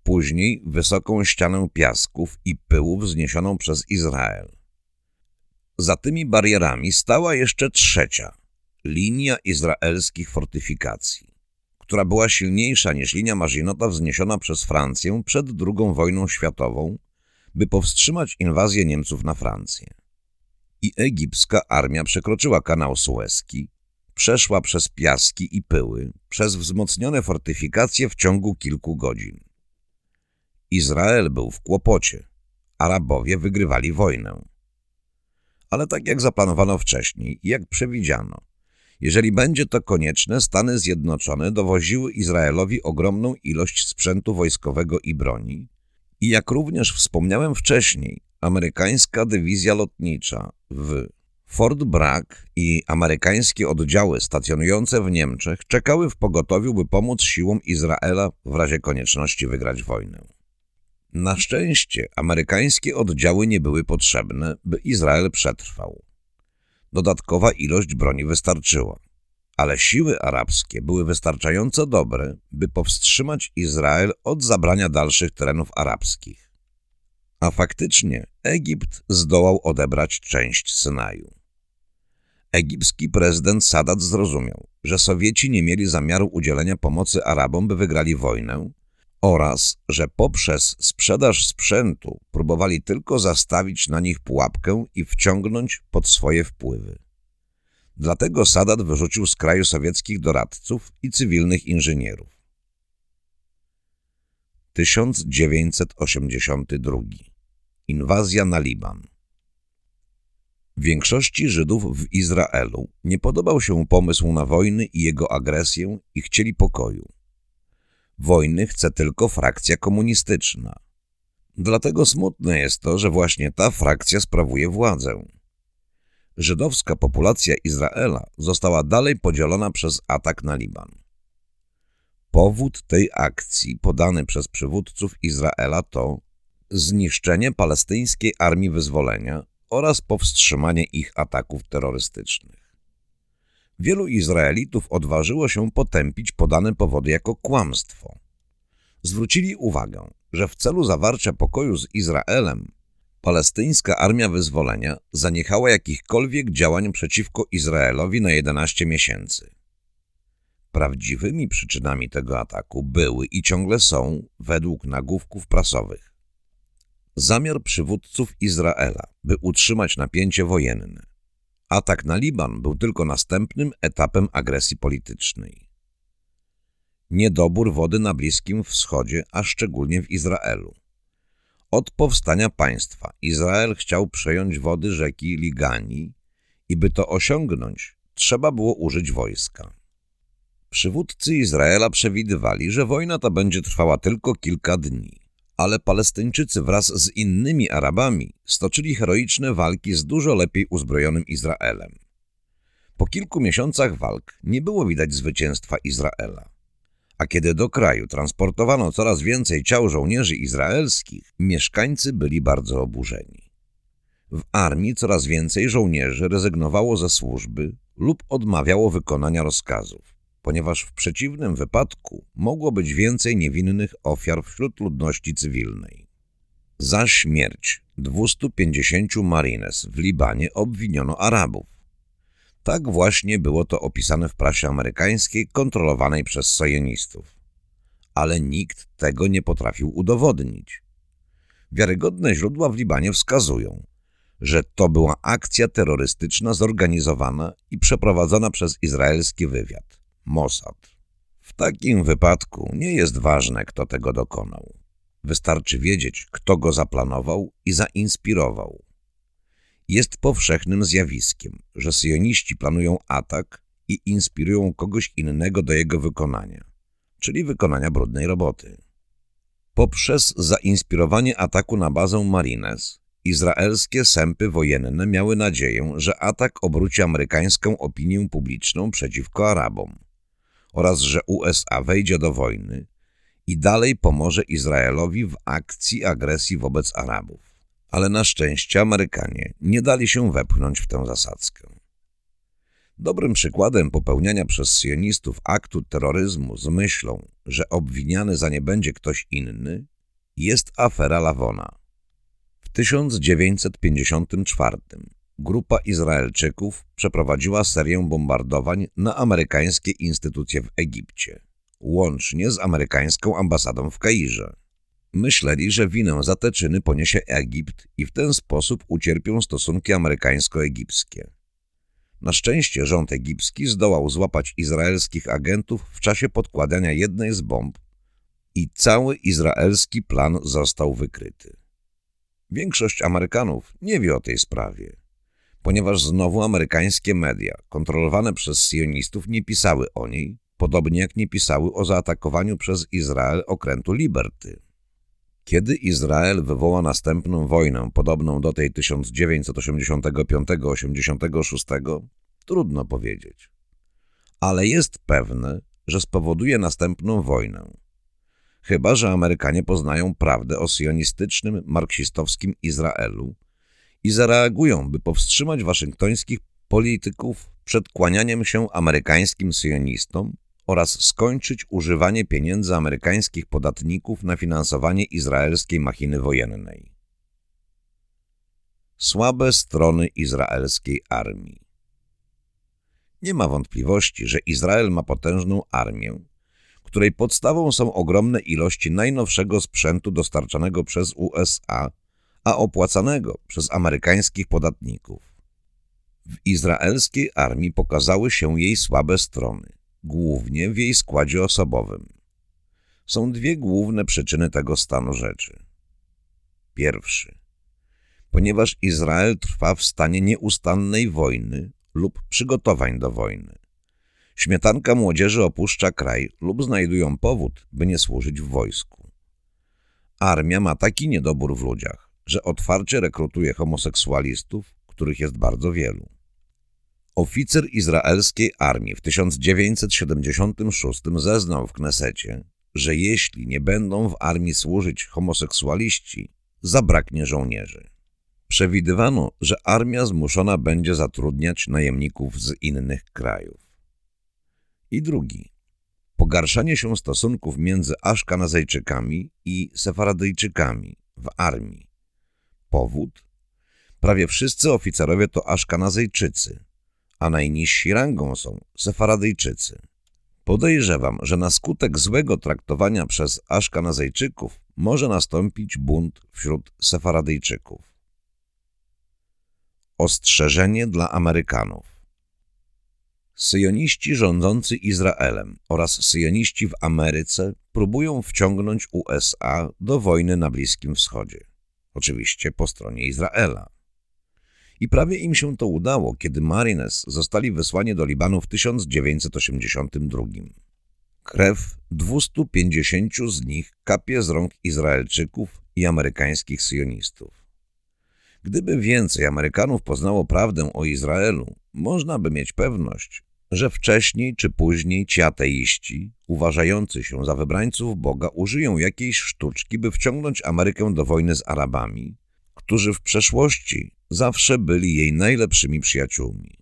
Później wysoką ścianę piasków i pyłów wzniesioną przez Izrael. Za tymi barierami stała jeszcze trzecia, linia izraelskich fortyfikacji która była silniejsza niż linia Maginota wzniesiona przez Francję przed II wojną światową, by powstrzymać inwazję Niemców na Francję. I egipska armia przekroczyła kanał Suezki, przeszła przez piaski i pyły, przez wzmocnione fortyfikacje w ciągu kilku godzin. Izrael był w kłopocie. Arabowie wygrywali wojnę. Ale tak jak zaplanowano wcześniej i jak przewidziano, jeżeli będzie to konieczne, Stany Zjednoczone dowoziły Izraelowi ogromną ilość sprzętu wojskowego i broni i jak również wspomniałem wcześniej, amerykańska dywizja lotnicza w Fort Bragg i amerykańskie oddziały stacjonujące w Niemczech czekały w pogotowiu, by pomóc siłom Izraela w razie konieczności wygrać wojnę. Na szczęście amerykańskie oddziały nie były potrzebne, by Izrael przetrwał. Dodatkowa ilość broni wystarczyła. Ale siły arabskie były wystarczająco dobre, by powstrzymać Izrael od zabrania dalszych terenów arabskich. A faktycznie Egipt zdołał odebrać część Synaju. Egipski prezydent Sadat zrozumiał, że Sowieci nie mieli zamiaru udzielenia pomocy Arabom, by wygrali wojnę, oraz, że poprzez sprzedaż sprzętu próbowali tylko zastawić na nich pułapkę i wciągnąć pod swoje wpływy. Dlatego Sadat wyrzucił z kraju sowieckich doradców i cywilnych inżynierów. 1982 Inwazja na Liban Większości Żydów w Izraelu nie podobał się pomysł na wojny i jego agresję i chcieli pokoju. Wojny chce tylko frakcja komunistyczna. Dlatego smutne jest to, że właśnie ta frakcja sprawuje władzę. Żydowska populacja Izraela została dalej podzielona przez atak na Liban. Powód tej akcji podany przez przywódców Izraela to zniszczenie palestyńskiej Armii Wyzwolenia oraz powstrzymanie ich ataków terrorystycznych. Wielu Izraelitów odważyło się potępić podane powody jako kłamstwo. Zwrócili uwagę, że w celu zawarcia pokoju z Izraelem palestyńska Armia Wyzwolenia zaniechała jakichkolwiek działań przeciwko Izraelowi na 11 miesięcy. Prawdziwymi przyczynami tego ataku były i ciągle są, według nagłówków prasowych, zamiar przywódców Izraela, by utrzymać napięcie wojenne, Atak na Liban był tylko następnym etapem agresji politycznej. Niedobór wody na Bliskim Wschodzie, a szczególnie w Izraelu. Od powstania państwa Izrael chciał przejąć wody rzeki Ligani i by to osiągnąć, trzeba było użyć wojska. Przywódcy Izraela przewidywali, że wojna ta będzie trwała tylko kilka dni ale Palestyńczycy wraz z innymi Arabami stoczyli heroiczne walki z dużo lepiej uzbrojonym Izraelem. Po kilku miesiącach walk nie było widać zwycięstwa Izraela. A kiedy do kraju transportowano coraz więcej ciał żołnierzy izraelskich, mieszkańcy byli bardzo oburzeni. W armii coraz więcej żołnierzy rezygnowało ze służby lub odmawiało wykonania rozkazów ponieważ w przeciwnym wypadku mogło być więcej niewinnych ofiar wśród ludności cywilnej. Za śmierć 250 marines w Libanie obwiniono Arabów. Tak właśnie było to opisane w prasie amerykańskiej kontrolowanej przez sojenistów. ale nikt tego nie potrafił udowodnić. Wiarygodne źródła w Libanie wskazują, że to była akcja terrorystyczna zorganizowana i przeprowadzona przez izraelski wywiad, Mossad. W takim wypadku nie jest ważne, kto tego dokonał. Wystarczy wiedzieć, kto go zaplanował i zainspirował. Jest powszechnym zjawiskiem, że syjoniści planują atak i inspirują kogoś innego do jego wykonania, czyli wykonania brudnej roboty. Poprzez zainspirowanie ataku na bazę Marines, izraelskie sępy wojenne miały nadzieję, że atak obróci amerykańską opinię publiczną przeciwko Arabom oraz że USA wejdzie do wojny i dalej pomoże Izraelowi w akcji agresji wobec Arabów. Ale na szczęście Amerykanie nie dali się wepchnąć w tę zasadzkę. Dobrym przykładem popełniania przez sionistów aktu terroryzmu z myślą, że obwiniany za nie będzie ktoś inny, jest afera Lawona. W 1954 grupa Izraelczyków przeprowadziła serię bombardowań na amerykańskie instytucje w Egipcie, łącznie z amerykańską ambasadą w Kairze. Myśleli, że winę za te czyny poniesie Egipt i w ten sposób ucierpią stosunki amerykańsko-egipskie. Na szczęście rząd egipski zdołał złapać izraelskich agentów w czasie podkładania jednej z bomb i cały izraelski plan został wykryty. Większość Amerykanów nie wie o tej sprawie, ponieważ znowu amerykańskie media, kontrolowane przez sionistów, nie pisały o niej, podobnie jak nie pisały o zaatakowaniu przez Izrael okrętu Liberty. Kiedy Izrael wywoła następną wojnę, podobną do tej 1985-86, trudno powiedzieć. Ale jest pewne, że spowoduje następną wojnę. Chyba, że Amerykanie poznają prawdę o sionistycznym, marksistowskim Izraelu i zareagują, by powstrzymać waszyngtońskich polityków przed kłanianiem się amerykańskim sionistom oraz skończyć używanie pieniędzy amerykańskich podatników na finansowanie izraelskiej machiny wojennej. Słabe strony izraelskiej armii Nie ma wątpliwości, że Izrael ma potężną armię, której podstawą są ogromne ilości najnowszego sprzętu dostarczanego przez USA, a opłacanego przez amerykańskich podatników. W izraelskiej armii pokazały się jej słabe strony – głównie w jej składzie osobowym. Są dwie główne przyczyny tego stanu rzeczy. Pierwszy. Ponieważ Izrael trwa w stanie nieustannej wojny lub przygotowań do wojny. Śmietanka młodzieży opuszcza kraj lub znajdują powód, by nie służyć w wojsku. Armia ma taki niedobór w ludziach, że otwarcie rekrutuje homoseksualistów, których jest bardzo wielu. Oficer izraelskiej armii w 1976 zeznał w Knesecie, że jeśli nie będą w armii służyć homoseksualiści, zabraknie żołnierzy. Przewidywano, że armia zmuszona będzie zatrudniać najemników z innych krajów. I drugi. Pogarszanie się stosunków między Aszkanazejczykami i Sefaradyjczykami w armii. Powód? Prawie wszyscy oficerowie to Aszkanazejczycy – a najniżsi rangą są Sefaradyjczycy. Podejrzewam, że na skutek złego traktowania przez Aszkanazejczyków może nastąpić bunt wśród Sefaradyjczyków. Ostrzeżenie dla Amerykanów Syjoniści rządzący Izraelem oraz syjoniści w Ameryce próbują wciągnąć USA do wojny na Bliskim Wschodzie. Oczywiście po stronie Izraela. I prawie im się to udało, kiedy Marines zostali wysłani do Libanu w 1982. Krew 250 z nich kapie z rąk Izraelczyków i amerykańskich sionistów. Gdyby więcej Amerykanów poznało prawdę o Izraelu, można by mieć pewność, że wcześniej czy później ci ateiści, uważający się za wybrańców Boga, użyją jakiejś sztuczki, by wciągnąć Amerykę do wojny z Arabami, którzy w przeszłości zawsze byli jej najlepszymi przyjaciółmi.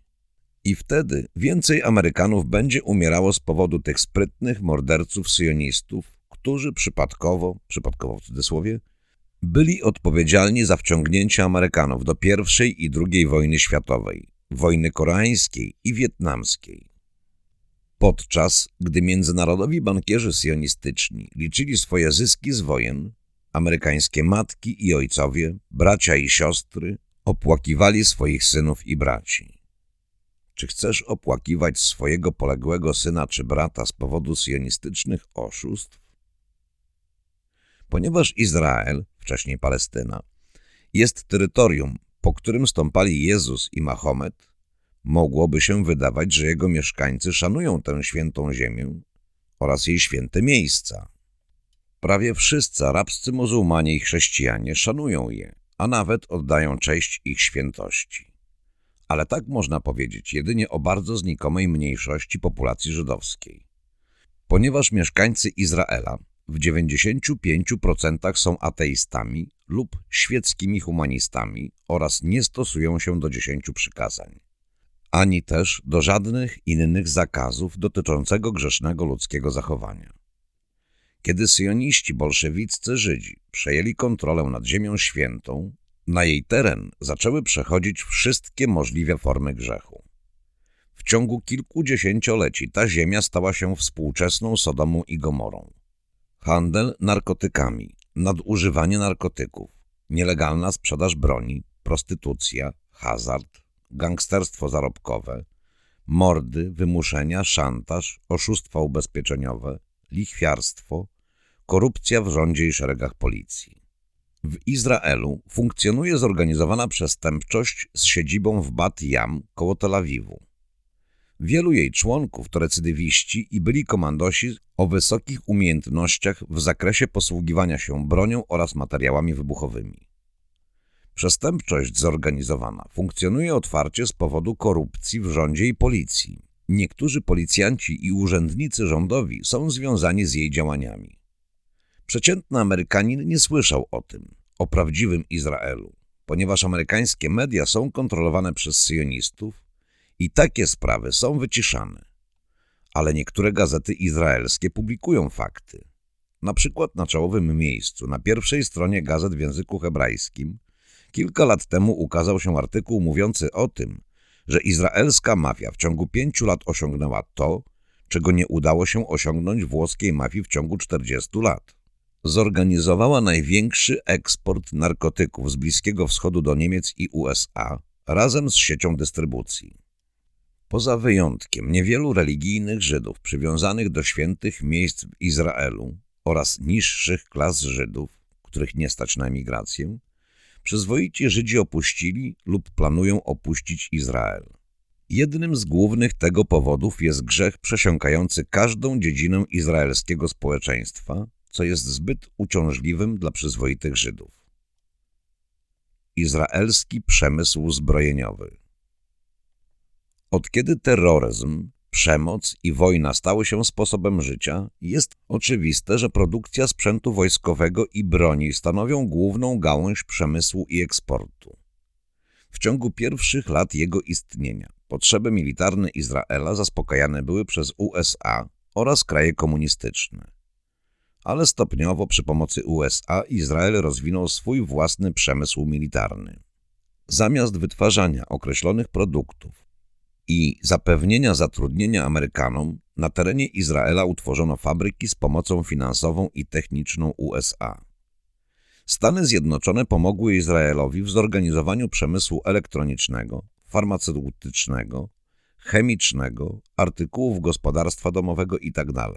I wtedy więcej Amerykanów będzie umierało z powodu tych sprytnych morderców syjonistów, którzy przypadkowo, przypadkowo w cudzysłowie, byli odpowiedzialni za wciągnięcie Amerykanów do I i II wojny światowej, wojny koreańskiej i wietnamskiej. Podczas gdy międzynarodowi bankierzy sionistyczni liczyli swoje zyski z wojen, amerykańskie matki i ojcowie, bracia i siostry opłakiwali swoich synów i braci. Czy chcesz opłakiwać swojego poległego syna czy brata z powodu sionistycznych oszustw? Ponieważ Izrael, wcześniej Palestyna, jest terytorium, po którym stąpali Jezus i Mahomet, mogłoby się wydawać, że jego mieszkańcy szanują tę świętą ziemię oraz jej święte miejsca. Prawie wszyscy arabscy muzułmanie i chrześcijanie szanują je, a nawet oddają cześć ich świętości. Ale tak można powiedzieć jedynie o bardzo znikomej mniejszości populacji żydowskiej. Ponieważ mieszkańcy Izraela w 95% są ateistami lub świeckimi humanistami oraz nie stosują się do dziesięciu przykazań, ani też do żadnych innych zakazów dotyczącego grzesznego ludzkiego zachowania. Kiedy syjoniści bolszewiccy Żydzi przejęli kontrolę nad Ziemią Świętą, na jej teren zaczęły przechodzić wszystkie możliwe formy grzechu. W ciągu kilkudziesięcioleci ta ziemia stała się współczesną Sodomą i Gomorą. Handel narkotykami, nadużywanie narkotyków, nielegalna sprzedaż broni, prostytucja, hazard, gangsterstwo zarobkowe, mordy, wymuszenia, szantaż, oszustwa ubezpieczeniowe, lichwiarstwo, korupcja w rządzie i szeregach policji. W Izraelu funkcjonuje zorganizowana przestępczość z siedzibą w Bat Yam koło Tel Awiwu. Wielu jej członków to recydywiści i byli komandosi o wysokich umiejętnościach w zakresie posługiwania się bronią oraz materiałami wybuchowymi. Przestępczość zorganizowana funkcjonuje otwarcie z powodu korupcji w rządzie i policji. Niektórzy policjanci i urzędnicy rządowi są związani z jej działaniami. Przeciętny Amerykanin nie słyszał o tym, o prawdziwym Izraelu, ponieważ amerykańskie media są kontrolowane przez syjonistów i takie sprawy są wyciszane. Ale niektóre gazety izraelskie publikują fakty. Na przykład na czołowym miejscu, na pierwszej stronie gazet w języku hebrajskim, kilka lat temu ukazał się artykuł mówiący o tym, że izraelska mafia w ciągu pięciu lat osiągnęła to, czego nie udało się osiągnąć włoskiej mafii w ciągu 40 lat. Zorganizowała największy eksport narkotyków z Bliskiego Wschodu do Niemiec i USA razem z siecią dystrybucji. Poza wyjątkiem niewielu religijnych Żydów przywiązanych do świętych miejsc w Izraelu oraz niższych klas Żydów, których nie stać na emigrację, przyzwoici Żydzi opuścili lub planują opuścić Izrael. Jednym z głównych tego powodów jest grzech przesiąkający każdą dziedzinę izraelskiego społeczeństwa, co jest zbyt uciążliwym dla przyzwoitych Żydów. Izraelski przemysł zbrojeniowy Od kiedy terroryzm, przemoc i wojna stały się sposobem życia, jest oczywiste, że produkcja sprzętu wojskowego i broni stanowią główną gałąź przemysłu i eksportu. W ciągu pierwszych lat jego istnienia potrzeby militarne Izraela zaspokajane były przez USA oraz kraje komunistyczne. Ale stopniowo przy pomocy USA Izrael rozwinął swój własny przemysł militarny. Zamiast wytwarzania określonych produktów i zapewnienia zatrudnienia Amerykanom, na terenie Izraela utworzono fabryki z pomocą finansową i techniczną USA. Stany Zjednoczone pomogły Izraelowi w zorganizowaniu przemysłu elektronicznego, farmaceutycznego, chemicznego, artykułów gospodarstwa domowego itd. Tak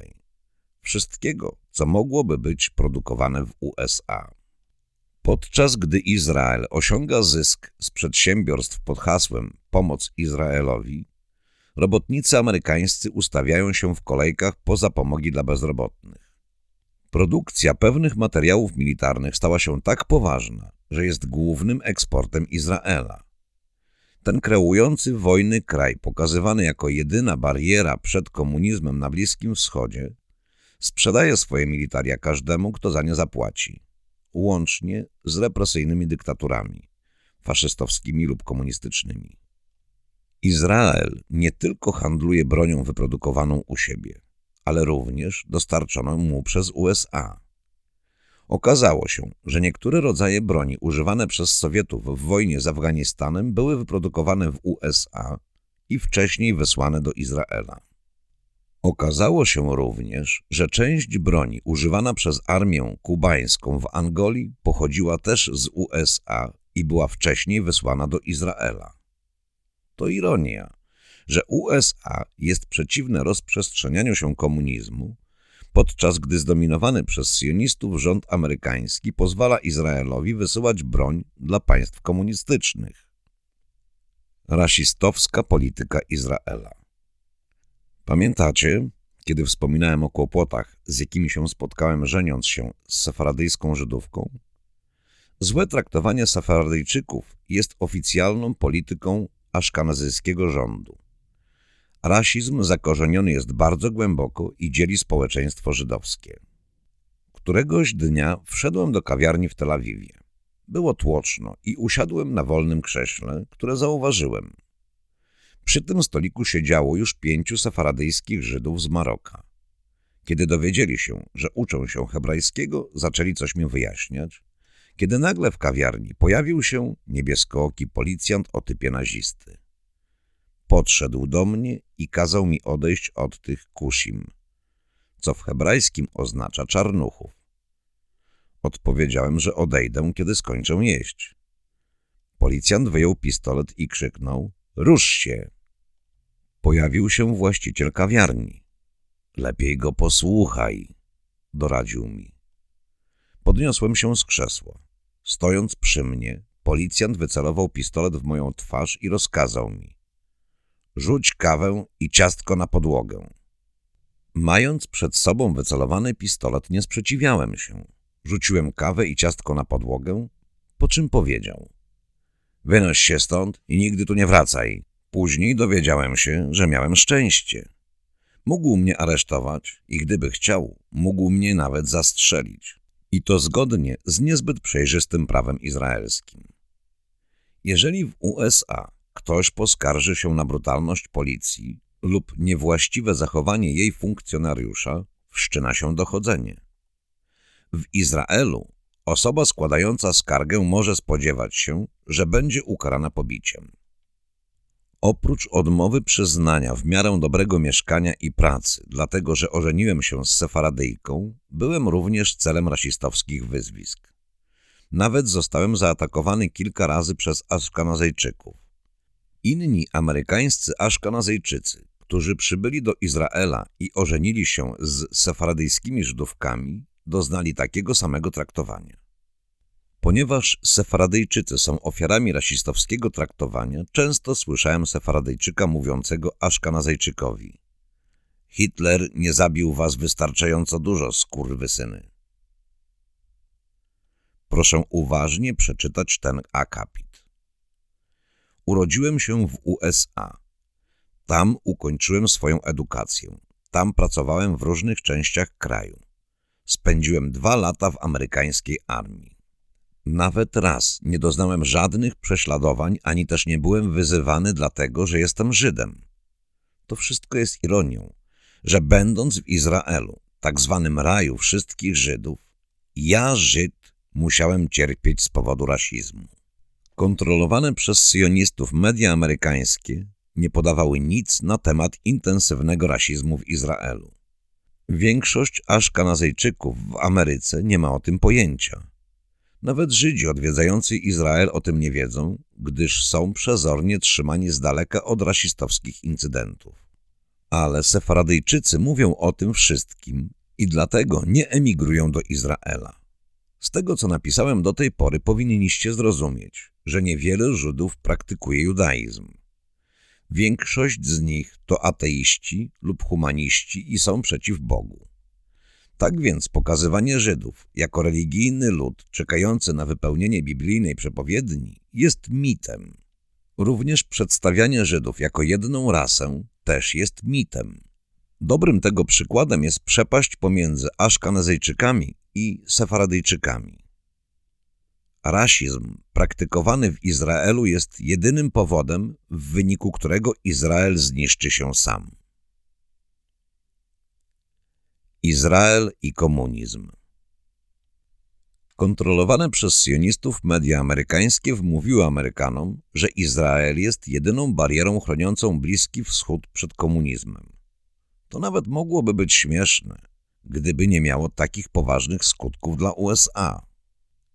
Wszystkiego, co mogłoby być produkowane w USA. Podczas gdy Izrael osiąga zysk z przedsiębiorstw pod hasłem Pomoc Izraelowi, robotnicy amerykańscy ustawiają się w kolejkach po zapomogi dla bezrobotnych. Produkcja pewnych materiałów militarnych stała się tak poważna, że jest głównym eksportem Izraela. Ten kreujący wojny kraj, pokazywany jako jedyna bariera przed komunizmem na Bliskim Wschodzie, sprzedaje swoje militaria każdemu, kto za nie zapłaci łącznie z represyjnymi dyktaturami, faszystowskimi lub komunistycznymi. Izrael nie tylko handluje bronią wyprodukowaną u siebie, ale również dostarczoną mu przez USA. Okazało się, że niektóre rodzaje broni używane przez Sowietów w wojnie z Afganistanem były wyprodukowane w USA i wcześniej wysłane do Izraela. Okazało się również, że część broni używana przez armię kubańską w Angolii pochodziła też z USA i była wcześniej wysłana do Izraela. To ironia, że USA jest przeciwne rozprzestrzenianiu się komunizmu, podczas gdy zdominowany przez sionistów rząd amerykański pozwala Izraelowi wysyłać broń dla państw komunistycznych. Rasistowska polityka Izraela Pamiętacie, kiedy wspominałem o kłopotach, z jakimi się spotkałem żeniąc się z sefaradyjską Żydówką? Złe traktowanie Sefaradyjczyków jest oficjalną polityką aszkanazyjskiego rządu. Rasizm zakorzeniony jest bardzo głęboko i dzieli społeczeństwo żydowskie. Któregoś dnia wszedłem do kawiarni w Tel Awiwie. Było tłoczno i usiadłem na wolnym krześle, które zauważyłem. Przy tym stoliku siedziało już pięciu sefaradyjskich Żydów z Maroka. Kiedy dowiedzieli się, że uczą się hebrajskiego, zaczęli coś mi wyjaśniać, kiedy nagle w kawiarni pojawił się niebieskooki policjant o typie nazisty. Podszedł do mnie i kazał mi odejść od tych kusim, co w hebrajskim oznacza czarnuchów. Odpowiedziałem, że odejdę, kiedy skończę jeść. Policjant wyjął pistolet i krzyknął – rusz się! Pojawił się właściciel kawiarni. Lepiej go posłuchaj, doradził mi. Podniosłem się z krzesła. Stojąc przy mnie, policjant wycelował pistolet w moją twarz i rozkazał mi. Rzuć kawę i ciastko na podłogę. Mając przed sobą wycelowany pistolet, nie sprzeciwiałem się. Rzuciłem kawę i ciastko na podłogę, po czym powiedział. Wynoś się stąd i nigdy tu nie wracaj. Później dowiedziałem się, że miałem szczęście. Mógł mnie aresztować i gdyby chciał, mógł mnie nawet zastrzelić. I to zgodnie z niezbyt przejrzystym prawem izraelskim. Jeżeli w USA ktoś poskarży się na brutalność policji lub niewłaściwe zachowanie jej funkcjonariusza, wszczyna się dochodzenie. W Izraelu osoba składająca skargę może spodziewać się, że będzie ukarana pobiciem. Oprócz odmowy przyznania w miarę dobrego mieszkania i pracy, dlatego że ożeniłem się z Sefaradyjką, byłem również celem rasistowskich wyzwisk. Nawet zostałem zaatakowany kilka razy przez Aszkanazejczyków. Inni amerykańscy Aszkanazejczycy, którzy przybyli do Izraela i ożenili się z sefaradyjskimi Żydówkami, doznali takiego samego traktowania. Ponieważ Sefaradyjczycy są ofiarami rasistowskiego traktowania, często słyszałem Sefaradyjczyka mówiącego Aszkanazejczykowi Hitler nie zabił was wystarczająco dużo, skurwysyny. Proszę uważnie przeczytać ten akapit. Urodziłem się w USA. Tam ukończyłem swoją edukację. Tam pracowałem w różnych częściach kraju. Spędziłem dwa lata w amerykańskiej armii. Nawet raz nie doznałem żadnych prześladowań, ani też nie byłem wyzywany dlatego, że jestem Żydem. To wszystko jest ironią, że będąc w Izraelu, tak zwanym raju wszystkich Żydów, ja, Żyd, musiałem cierpieć z powodu rasizmu. Kontrolowane przez sionistów media amerykańskie nie podawały nic na temat intensywnego rasizmu w Izraelu. Większość Aszkanazejczyków w Ameryce nie ma o tym pojęcia. Nawet Żydzi odwiedzający Izrael o tym nie wiedzą, gdyż są przezornie trzymani z daleka od rasistowskich incydentów. Ale Sefaradyjczycy mówią o tym wszystkim i dlatego nie emigrują do Izraela. Z tego, co napisałem do tej pory, powinniście zrozumieć, że niewiele Żydów praktykuje judaizm. Większość z nich to ateiści lub humaniści i są przeciw Bogu. Tak więc pokazywanie Żydów jako religijny lud czekający na wypełnienie biblijnej przepowiedni jest mitem. Również przedstawianie Żydów jako jedną rasę też jest mitem. Dobrym tego przykładem jest przepaść pomiędzy Aszkanazyjczykami i Sefaradyjczykami. Rasizm praktykowany w Izraelu jest jedynym powodem, w wyniku którego Izrael zniszczy się sam. Izrael i komunizm Kontrolowane przez sionistów media amerykańskie wmówiły Amerykanom, że Izrael jest jedyną barierą chroniącą Bliski Wschód przed komunizmem. To nawet mogłoby być śmieszne, gdyby nie miało takich poważnych skutków dla USA.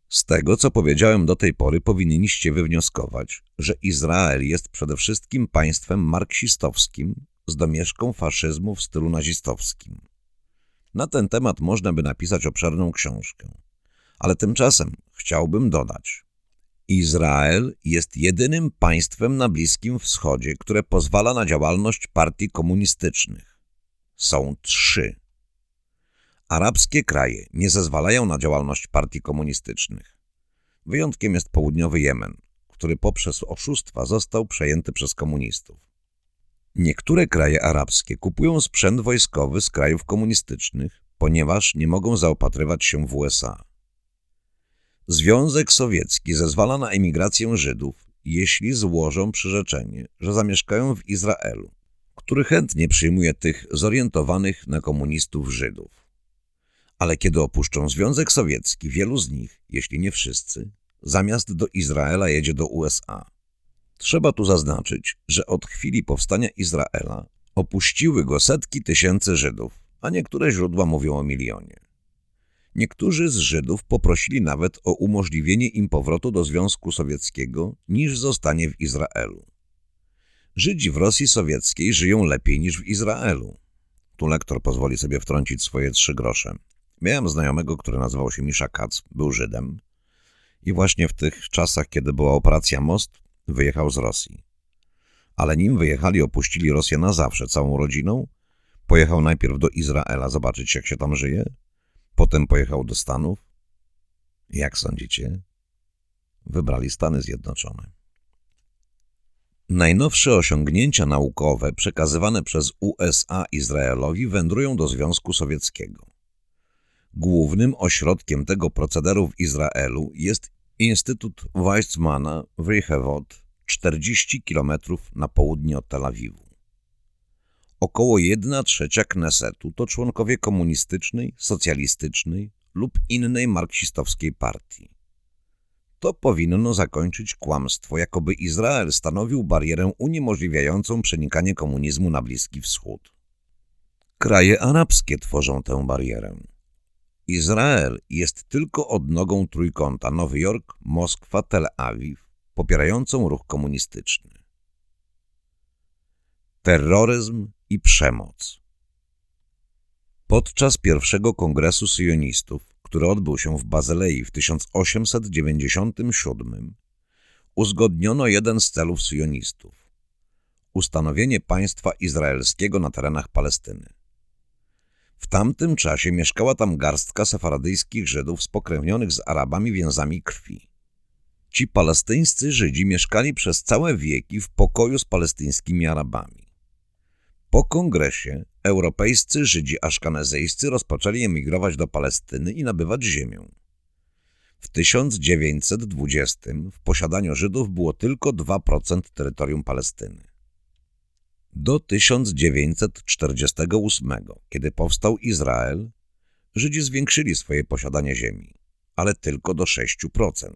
Z tego, co powiedziałem do tej pory, powinniście wywnioskować, że Izrael jest przede wszystkim państwem marksistowskim z domieszką faszyzmu w stylu nazistowskim. Na ten temat można by napisać obszerną książkę, ale tymczasem chciałbym dodać. Izrael jest jedynym państwem na Bliskim Wschodzie, które pozwala na działalność partii komunistycznych. Są trzy. Arabskie kraje nie zezwalają na działalność partii komunistycznych. Wyjątkiem jest południowy Jemen, który poprzez oszustwa został przejęty przez komunistów. Niektóre kraje arabskie kupują sprzęt wojskowy z krajów komunistycznych, ponieważ nie mogą zaopatrywać się w USA. Związek Sowiecki zezwala na emigrację Żydów, jeśli złożą przyrzeczenie, że zamieszkają w Izraelu, który chętnie przyjmuje tych zorientowanych na komunistów Żydów. Ale kiedy opuszczą Związek Sowiecki, wielu z nich, jeśli nie wszyscy, zamiast do Izraela jedzie do USA. Trzeba tu zaznaczyć, że od chwili powstania Izraela opuściły go setki tysięcy Żydów, a niektóre źródła mówią o milionie. Niektórzy z Żydów poprosili nawet o umożliwienie im powrotu do Związku Sowieckiego niż zostanie w Izraelu. Żydzi w Rosji Sowieckiej żyją lepiej niż w Izraelu. Tu lektor pozwoli sobie wtrącić swoje trzy grosze. Miałem znajomego, który nazywał się Misza Kac, był Żydem i właśnie w tych czasach, kiedy była operacja Most, wyjechał z Rosji. Ale nim wyjechali, opuścili Rosję na zawsze, całą rodziną. Pojechał najpierw do Izraela zobaczyć, jak się tam żyje, Potem pojechał do Stanów. Jak sądzicie? Wybrali Stany Zjednoczone. Najnowsze osiągnięcia naukowe przekazywane przez USA Izraelowi wędrują do Związku Sowieckiego. Głównym ośrodkiem tego procederu w Izraelu jest Instytut Weizmana w Rehovot, 40 km na południe od Tel Awiwu. Około 1 trzecia Knesetu to członkowie komunistycznej, socjalistycznej lub innej marksistowskiej partii. To powinno zakończyć kłamstwo, jakoby Izrael stanowił barierę uniemożliwiającą przenikanie komunizmu na Bliski Wschód. Kraje arabskie tworzą tę barierę. Izrael jest tylko odnogą trójkąta Nowy Jork, Moskwa, Tel Awiw, popierającą ruch komunistyczny. Terroryzm i przemoc. Podczas pierwszego kongresu syjonistów, który odbył się w Bazylei w 1897, uzgodniono jeden z celów syjonistów – ustanowienie państwa izraelskiego na terenach Palestyny. W tamtym czasie mieszkała tam garstka sefaradyjskich Żydów spokrewnionych z Arabami więzami krwi. Ci palestyńscy Żydzi mieszkali przez całe wieki w pokoju z palestyńskimi Arabami. Po kongresie europejscy Żydzi aszkanezyjscy rozpoczęli emigrować do Palestyny i nabywać ziemię. W 1920 w posiadaniu Żydów było tylko 2% terytorium Palestyny. Do 1948, kiedy powstał Izrael, Żydzi zwiększyli swoje posiadanie ziemi, ale tylko do 6%.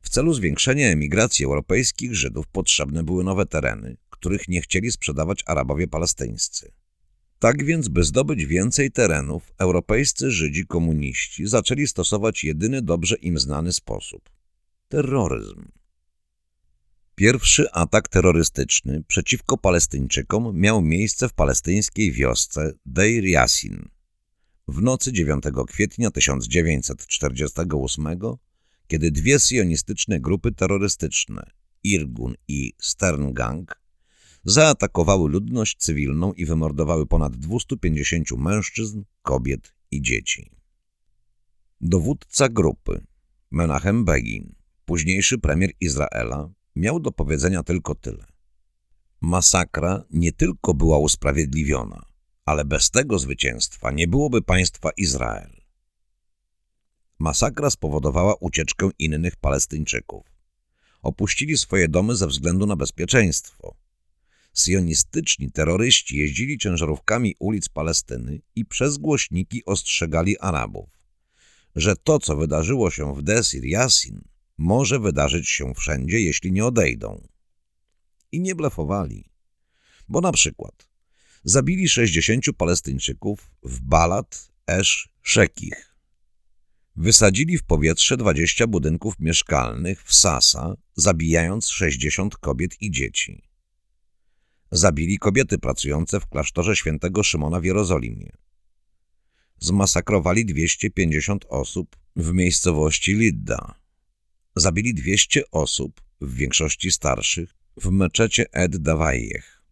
W celu zwiększenia emigracji europejskich Żydów potrzebne były nowe tereny, których nie chcieli sprzedawać Arabowie palestyńscy. Tak więc, by zdobyć więcej terenów, europejscy Żydzi komuniści zaczęli stosować jedyny dobrze im znany sposób – terroryzm. Pierwszy atak terrorystyczny przeciwko Palestyńczykom miał miejsce w palestyńskiej wiosce Deir Yassin. W nocy 9 kwietnia 1948 kiedy dwie sionistyczne grupy terrorystyczne, Irgun i Stern Gang, zaatakowały ludność cywilną i wymordowały ponad 250 mężczyzn, kobiet i dzieci. Dowódca grupy, Menachem Begin, późniejszy premier Izraela, miał do powiedzenia tylko tyle. Masakra nie tylko była usprawiedliwiona, ale bez tego zwycięstwa nie byłoby państwa Izrael. Masakra spowodowała ucieczkę innych Palestyńczyków. Opuścili swoje domy ze względu na bezpieczeństwo. Sionistyczni terroryści jeździli ciężarówkami ulic Palestyny i przez głośniki ostrzegali Arabów, że to, co wydarzyło się w Desir Yassin, może wydarzyć się wszędzie, jeśli nie odejdą. I nie blefowali, bo na przykład zabili 60 Palestyńczyków w Balat Esz Shekich. Wysadzili w powietrze 20 budynków mieszkalnych w Sasa, zabijając 60 kobiet i dzieci. Zabili kobiety pracujące w klasztorze świętego Szymona w Jerozolimie. Zmasakrowali 250 osób w miejscowości Lidda. Zabili 200 osób, w większości starszych, w meczecie Ed Dawajjeh.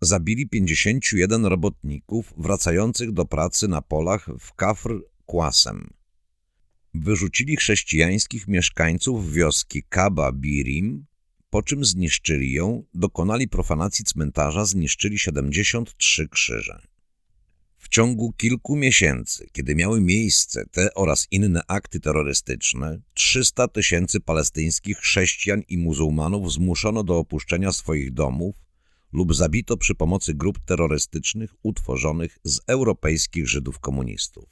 Zabili 51 robotników wracających do pracy na polach w Kafr Kwasem. Wyrzucili chrześcijańskich mieszkańców wioski Kaba Birim, po czym zniszczyli ją, dokonali profanacji cmentarza, zniszczyli 73 krzyże. W ciągu kilku miesięcy, kiedy miały miejsce te oraz inne akty terrorystyczne, 300 tysięcy palestyńskich chrześcijan i muzułmanów zmuszono do opuszczenia swoich domów lub zabito przy pomocy grup terrorystycznych utworzonych z europejskich Żydów komunistów.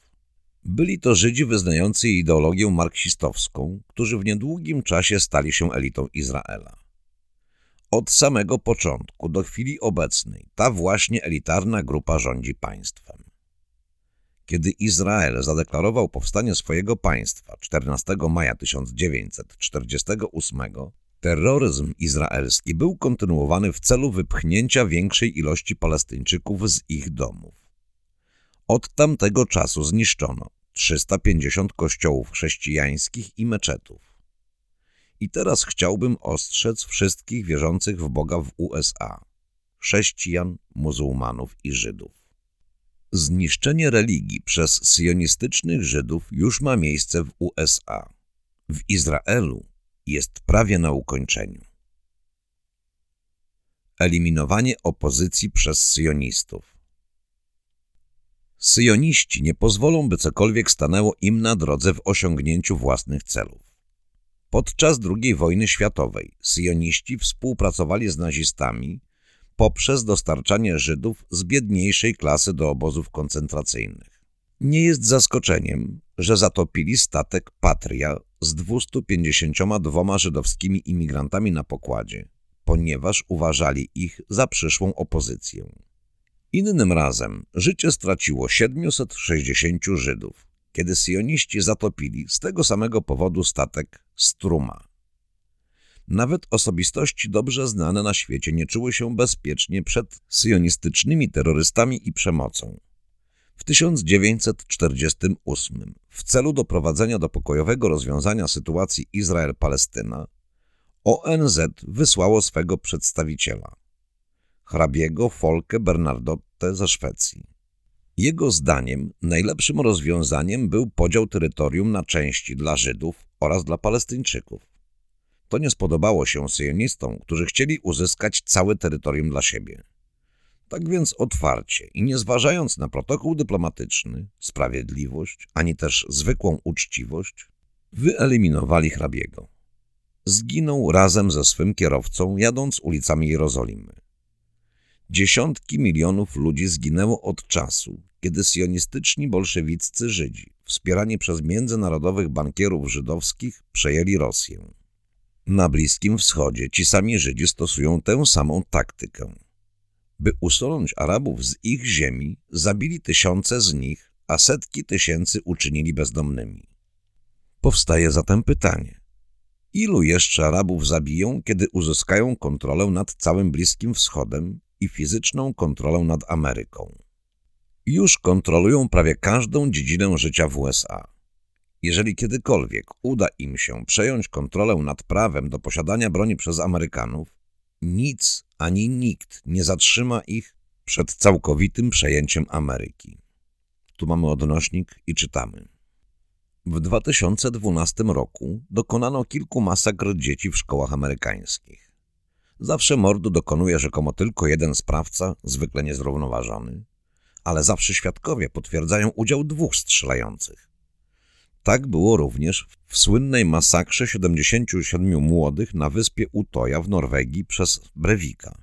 Byli to Żydzi wyznający ideologię marksistowską, którzy w niedługim czasie stali się elitą Izraela. Od samego początku do chwili obecnej ta właśnie elitarna grupa rządzi państwem. Kiedy Izrael zadeklarował powstanie swojego państwa 14 maja 1948, terroryzm izraelski był kontynuowany w celu wypchnięcia większej ilości Palestyńczyków z ich domów. Od tamtego czasu zniszczono 350 kościołów chrześcijańskich i meczetów. I teraz chciałbym ostrzec wszystkich wierzących w Boga w USA, chrześcijan, muzułmanów i Żydów. Zniszczenie religii przez sionistycznych Żydów już ma miejsce w USA. W Izraelu jest prawie na ukończeniu. Eliminowanie opozycji przez sionistów Syjoniści nie pozwolą, by cokolwiek stanęło im na drodze w osiągnięciu własnych celów. Podczas II wojny światowej syjoniści współpracowali z nazistami poprzez dostarczanie Żydów z biedniejszej klasy do obozów koncentracyjnych. Nie jest zaskoczeniem, że zatopili statek Patria z 252 żydowskimi imigrantami na pokładzie, ponieważ uważali ich za przyszłą opozycję. Innym razem życie straciło 760 Żydów, kiedy syjoniści zatopili z tego samego powodu statek Struma. Nawet osobistości dobrze znane na świecie nie czuły się bezpiecznie przed syjonistycznymi terrorystami i przemocą. W 1948 w celu doprowadzenia do pokojowego rozwiązania sytuacji Izrael-Palestyna ONZ wysłało swego przedstawiciela, hrabiego Folke Bernardotte ze Szwecji. Jego zdaniem najlepszym rozwiązaniem był podział terytorium na części dla Żydów oraz dla Palestyńczyków. To nie spodobało się syjonistom, którzy chcieli uzyskać całe terytorium dla siebie. Tak więc otwarcie i nie zważając na protokół dyplomatyczny, sprawiedliwość, ani też zwykłą uczciwość, wyeliminowali hrabiego. Zginął razem ze swym kierowcą, jadąc ulicami Jerozolimy. Dziesiątki milionów ludzi zginęło od czasu, kiedy sionistyczni bolszewiccy Żydzi, wspierani przez międzynarodowych bankierów żydowskich, przejęli Rosję. Na Bliskim Wschodzie ci sami Żydzi stosują tę samą taktykę. By usunąć Arabów z ich ziemi, zabili tysiące z nich, a setki tysięcy uczynili bezdomnymi. Powstaje zatem pytanie. Ilu jeszcze Arabów zabiją, kiedy uzyskają kontrolę nad całym Bliskim Wschodem i fizyczną kontrolę nad Ameryką. Już kontrolują prawie każdą dziedzinę życia w USA. Jeżeli kiedykolwiek uda im się przejąć kontrolę nad prawem do posiadania broni przez Amerykanów, nic ani nikt nie zatrzyma ich przed całkowitym przejęciem Ameryki. Tu mamy odnośnik i czytamy. W 2012 roku dokonano kilku masakr dzieci w szkołach amerykańskich. Zawsze mordu dokonuje rzekomo tylko jeden sprawca, zwykle niezrównoważony, ale zawsze świadkowie potwierdzają udział dwóch strzelających. Tak było również w słynnej masakrze 77 młodych na wyspie Utoja w Norwegii przez Brewika.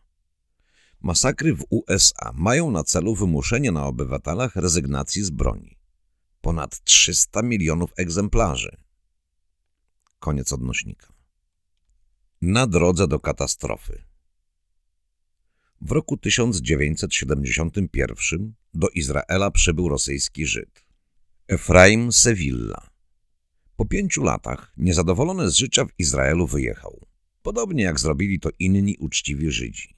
Masakry w USA mają na celu wymuszenie na obywatelach rezygnacji z broni. Ponad 300 milionów egzemplarzy. Koniec odnośnika na drodze do katastrofy. W roku 1971 do Izraela przybył rosyjski Żyd. Efraim Sevilla. Po pięciu latach, niezadowolony z życia w Izraelu, wyjechał. Podobnie jak zrobili to inni uczciwi Żydzi.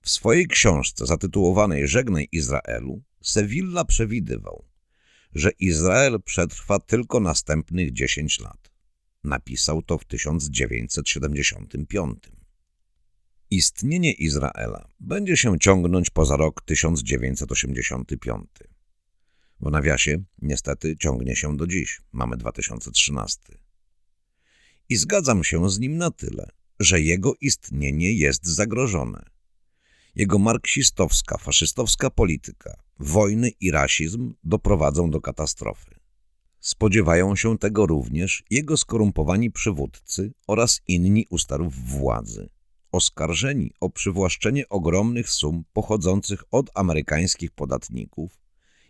W swojej książce zatytułowanej Żegnaj Izraelu, Sevilla przewidywał, że Izrael przetrwa tylko następnych 10 lat. Napisał to w 1975. Istnienie Izraela będzie się ciągnąć poza rok 1985. W nawiasie, niestety, ciągnie się do dziś. Mamy 2013. I zgadzam się z nim na tyle, że jego istnienie jest zagrożone. Jego marksistowska, faszystowska polityka, wojny i rasizm doprowadzą do katastrofy. Spodziewają się tego również jego skorumpowani przywódcy oraz inni u starów władzy, oskarżeni o przywłaszczenie ogromnych sum pochodzących od amerykańskich podatników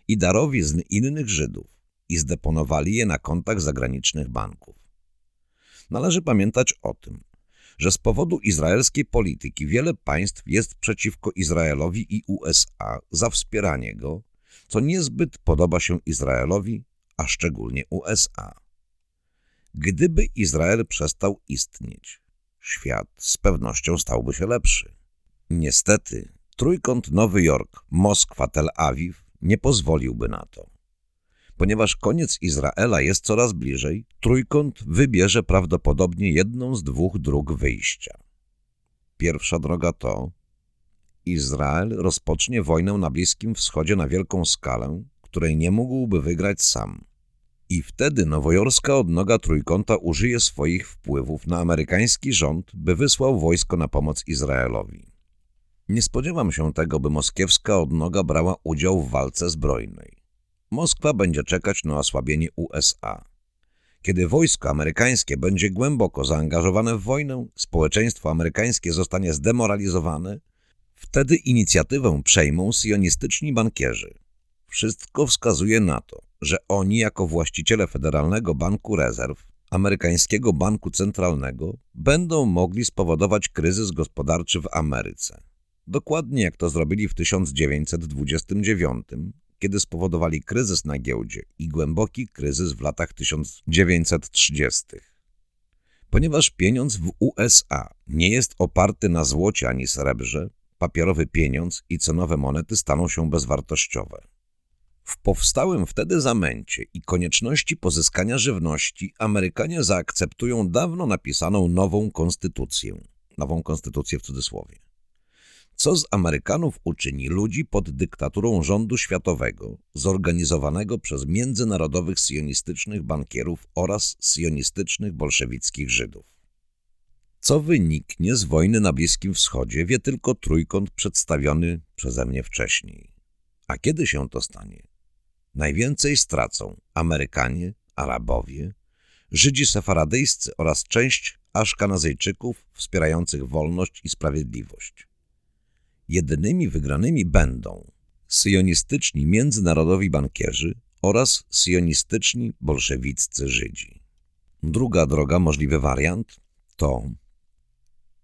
i darowizn innych Żydów i zdeponowali je na kontach zagranicznych banków. Należy pamiętać o tym, że z powodu izraelskiej polityki wiele państw jest przeciwko Izraelowi i USA za wspieranie go, co niezbyt podoba się Izraelowi, a szczególnie USA. Gdyby Izrael przestał istnieć, świat z pewnością stałby się lepszy. Niestety, trójkąt Nowy Jork, Moskwa, Tel Awiw nie pozwoliłby na to. Ponieważ koniec Izraela jest coraz bliżej, trójkąt wybierze prawdopodobnie jedną z dwóch dróg wyjścia. Pierwsza droga to Izrael rozpocznie wojnę na Bliskim Wschodzie na wielką skalę, której nie mógłby wygrać sam. I wtedy nowojorska odnoga trójkąta użyje swoich wpływów na amerykański rząd, by wysłał wojsko na pomoc Izraelowi. Nie spodziewam się tego, by moskiewska odnoga brała udział w walce zbrojnej. Moskwa będzie czekać na osłabienie USA. Kiedy wojsko amerykańskie będzie głęboko zaangażowane w wojnę, społeczeństwo amerykańskie zostanie zdemoralizowane, wtedy inicjatywę przejmą sionistyczni bankierzy. Wszystko wskazuje na to, że oni jako właściciele Federalnego Banku Rezerw, amerykańskiego banku centralnego, będą mogli spowodować kryzys gospodarczy w Ameryce. Dokładnie jak to zrobili w 1929, kiedy spowodowali kryzys na giełdzie i głęboki kryzys w latach 1930. Ponieważ pieniądz w USA nie jest oparty na złocie ani srebrze, papierowy pieniądz i cenowe monety staną się bezwartościowe. W powstałym wtedy zamęcie i konieczności pozyskania żywności Amerykanie zaakceptują dawno napisaną nową konstytucję. Nową konstytucję w cudzysłowie. Co z Amerykanów uczyni ludzi pod dyktaturą rządu światowego, zorganizowanego przez międzynarodowych sionistycznych bankierów oraz sionistycznych bolszewickich Żydów? Co wyniknie z wojny na Bliskim Wschodzie, wie tylko trójkąt przedstawiony przeze mnie wcześniej. A kiedy się to stanie? Najwięcej stracą Amerykanie, Arabowie, Żydzi sefaradyjscy oraz część Aszkanazyjczyków wspierających wolność i sprawiedliwość. Jedynymi wygranymi będą syjonistyczni międzynarodowi bankierzy oraz syjonistyczni bolszewiccy Żydzi. Druga droga, możliwy wariant, to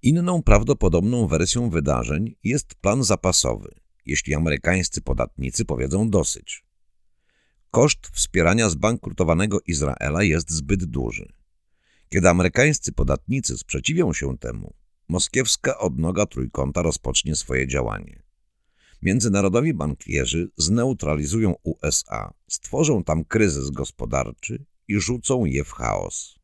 inną prawdopodobną wersją wydarzeń jest plan zapasowy, jeśli amerykańscy podatnicy powiedzą dosyć. Koszt wspierania zbankrutowanego Izraela jest zbyt duży. Kiedy amerykańscy podatnicy sprzeciwią się temu, moskiewska odnoga trójkąta rozpocznie swoje działanie. Międzynarodowi bankierzy zneutralizują USA, stworzą tam kryzys gospodarczy i rzucą je w chaos.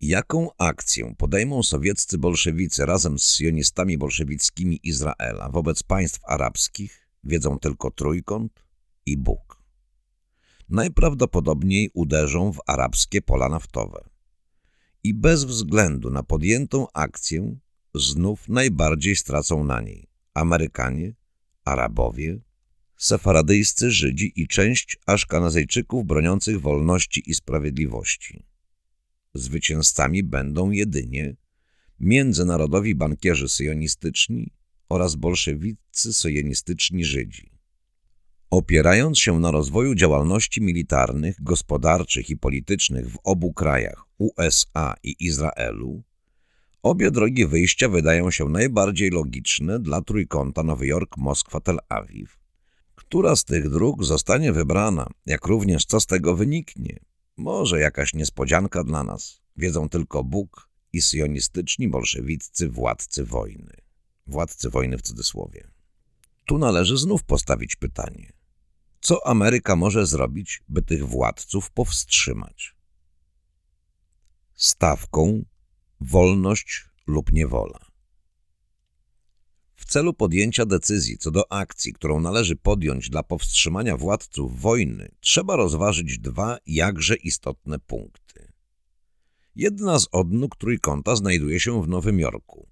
Jaką akcję podejmą sowieccy bolszewicy razem z sionistami bolszewickimi Izraela wobec państw arabskich, wiedzą tylko trójkąt i Bóg. Najprawdopodobniej uderzą w arabskie pola naftowe. I bez względu na podjętą akcję znów najbardziej stracą na niej Amerykanie, Arabowie, sefaradyjscy Żydzi i część Aszkanazejczyków broniących wolności i sprawiedliwości. Zwycięzcami będą jedynie międzynarodowi bankierzy syjonistyczni oraz bolszewicy syjonistyczni Żydzi. Opierając się na rozwoju działalności militarnych, gospodarczych i politycznych w obu krajach USA i Izraelu, Obie drogi wyjścia wydają się najbardziej logiczne dla trójkąta Nowy Jork, Moskwa, Tel Awiw. Która z tych dróg zostanie wybrana, jak również co z tego wyniknie? Może jakaś niespodzianka dla nas. Wiedzą tylko Bóg i sionistyczni bolszewiccy władcy wojny. Władcy wojny w cudzysłowie. Tu należy znów postawić pytanie. Co Ameryka może zrobić, by tych władców powstrzymać? Stawką wolność lub niewola. W celu podjęcia decyzji co do akcji, którą należy podjąć dla powstrzymania władców wojny, trzeba rozważyć dwa jakże istotne punkty. Jedna z odnóg trójkąta znajduje się w Nowym Jorku.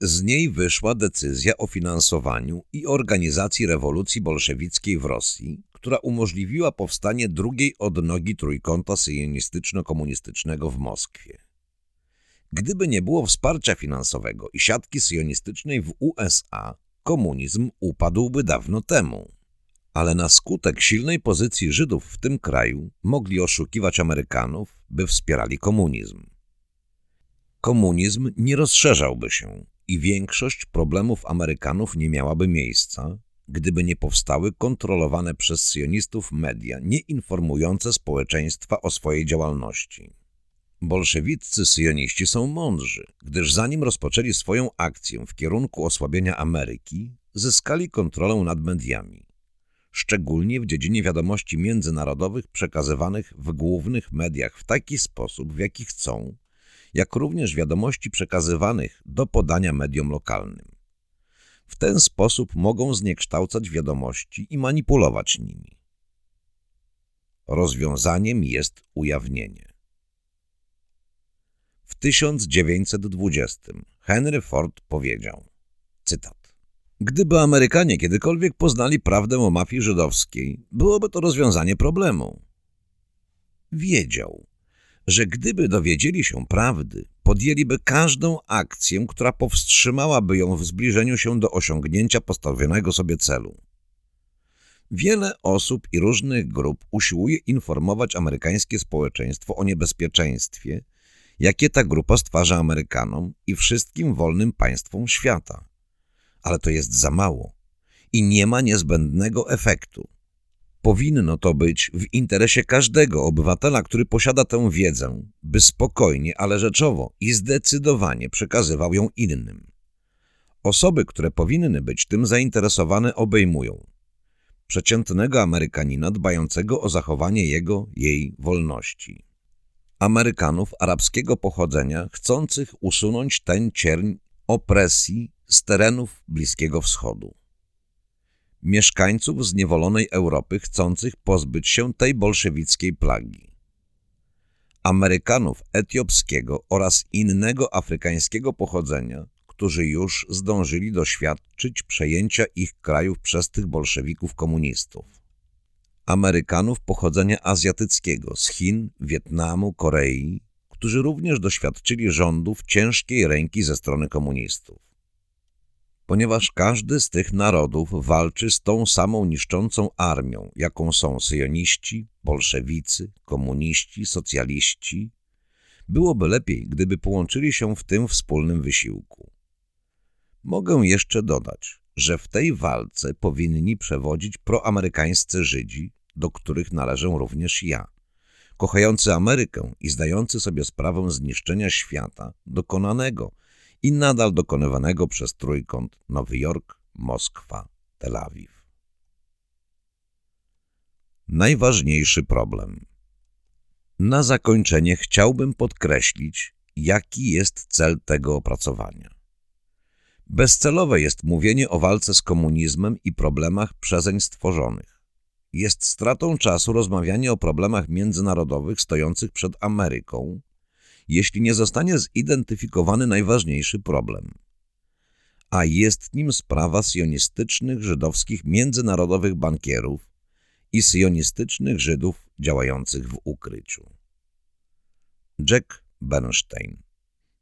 Z niej wyszła decyzja o finansowaniu i organizacji rewolucji bolszewickiej w Rosji, która umożliwiła powstanie drugiej odnogi trójkąta syjonistyczno-komunistycznego w Moskwie. Gdyby nie było wsparcia finansowego i siatki syjonistycznej w USA, komunizm upadłby dawno temu. Ale na skutek silnej pozycji Żydów w tym kraju mogli oszukiwać Amerykanów, by wspierali komunizm. Komunizm nie rozszerzałby się i większość problemów Amerykanów nie miałaby miejsca, gdyby nie powstały kontrolowane przez sionistów media nieinformujące społeczeństwa o swojej działalności. Bolszewiccy syjoniści są mądrzy, gdyż zanim rozpoczęli swoją akcję w kierunku osłabienia Ameryki, zyskali kontrolę nad mediami. Szczególnie w dziedzinie wiadomości międzynarodowych przekazywanych w głównych mediach w taki sposób, w jaki chcą, jak również wiadomości przekazywanych do podania mediom lokalnym. W ten sposób mogą zniekształcać wiadomości i manipulować nimi. Rozwiązaniem jest ujawnienie. W 1920 Henry Ford powiedział, cytat, Gdyby Amerykanie kiedykolwiek poznali prawdę o mafii żydowskiej, byłoby to rozwiązanie problemu. Wiedział, że gdyby dowiedzieli się prawdy, podjęliby każdą akcję, która powstrzymałaby ją w zbliżeniu się do osiągnięcia postawionego sobie celu. Wiele osób i różnych grup usiłuje informować amerykańskie społeczeństwo o niebezpieczeństwie, jakie ta grupa stwarza Amerykanom i wszystkim wolnym państwom świata. Ale to jest za mało i nie ma niezbędnego efektu. Powinno to być w interesie każdego obywatela, który posiada tę wiedzę, by spokojnie, ale rzeczowo i zdecydowanie przekazywał ją innym. Osoby, które powinny być tym zainteresowane obejmują przeciętnego Amerykanina dbającego o zachowanie jego, jej wolności Amerykanów arabskiego pochodzenia chcących usunąć ten cierń opresji z terenów Bliskiego Wschodu. Mieszkańców zniewolonej Europy chcących pozbyć się tej bolszewickiej plagi. Amerykanów etiopskiego oraz innego afrykańskiego pochodzenia, którzy już zdążyli doświadczyć przejęcia ich krajów przez tych bolszewików komunistów Amerykanów pochodzenia azjatyckiego z Chin, Wietnamu, Korei, którzy również doświadczyli rządów ciężkiej ręki ze strony komunistów. Ponieważ każdy z tych narodów walczy z tą samą niszczącą armią, jaką są syjoniści, bolszewicy, komuniści, socjaliści, byłoby lepiej, gdyby połączyli się w tym wspólnym wysiłku. Mogę jeszcze dodać, że w tej walce powinni przewodzić proamerykańscy Żydzi, do których należę również ja, kochający Amerykę i zdający sobie sprawę zniszczenia świata dokonanego i nadal dokonywanego przez trójkąt Nowy Jork, Moskwa, Tel Awiw. Najważniejszy problem Na zakończenie chciałbym podkreślić, jaki jest cel tego opracowania. Bezcelowe jest mówienie o walce z komunizmem i problemach przezeń stworzonych. Jest stratą czasu rozmawianie o problemach międzynarodowych stojących przed Ameryką, jeśli nie zostanie zidentyfikowany najważniejszy problem. A jest nim sprawa sionistycznych żydowskich międzynarodowych bankierów i sionistycznych Żydów działających w ukryciu. Jack Bernstein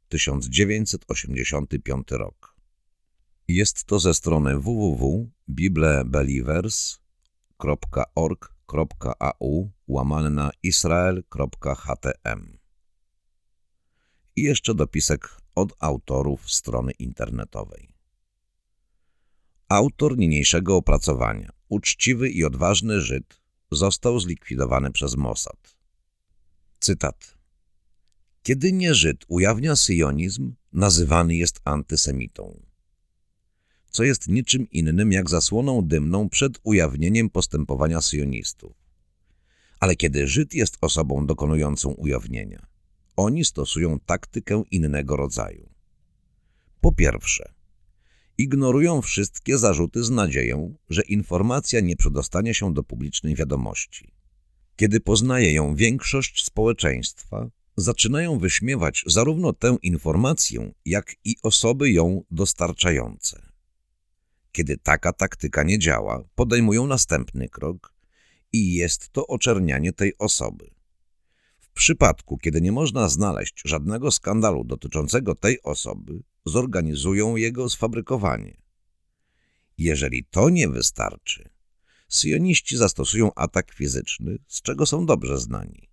1985 rok Jest to ze strony www.biblebelievers.com israel.org.au łamane na israel.htm I jeszcze dopisek od autorów strony internetowej. Autor niniejszego opracowania, uczciwy i odważny Żyd, został zlikwidowany przez Mossad. Cytat. Kiedy nie Żyd ujawnia syjonizm, nazywany jest antysemitą, co jest niczym innym jak zasłoną dymną przed ujawnieniem postępowania syjonistów. Ale kiedy Żyd jest osobą dokonującą ujawnienia, oni stosują taktykę innego rodzaju. Po pierwsze, ignorują wszystkie zarzuty z nadzieją, że informacja nie przedostanie się do publicznej wiadomości. Kiedy poznaje ją większość społeczeństwa, zaczynają wyśmiewać zarówno tę informację, jak i osoby ją dostarczające. Kiedy taka taktyka nie działa, podejmują następny krok i jest to oczernianie tej osoby. W przypadku, kiedy nie można znaleźć żadnego skandalu dotyczącego tej osoby, zorganizują jego sfabrykowanie. Jeżeli to nie wystarczy, syjoniści zastosują atak fizyczny, z czego są dobrze znani.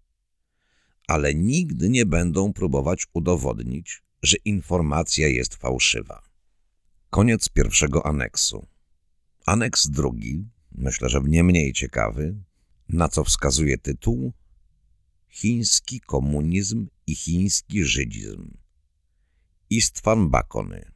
Ale nigdy nie będą próbować udowodnić, że informacja jest fałszywa. Koniec pierwszego aneksu. Aneks drugi, myślę, że nie mniej ciekawy, na co wskazuje tytuł Chiński komunizm i chiński żydizm. Istvan Bakony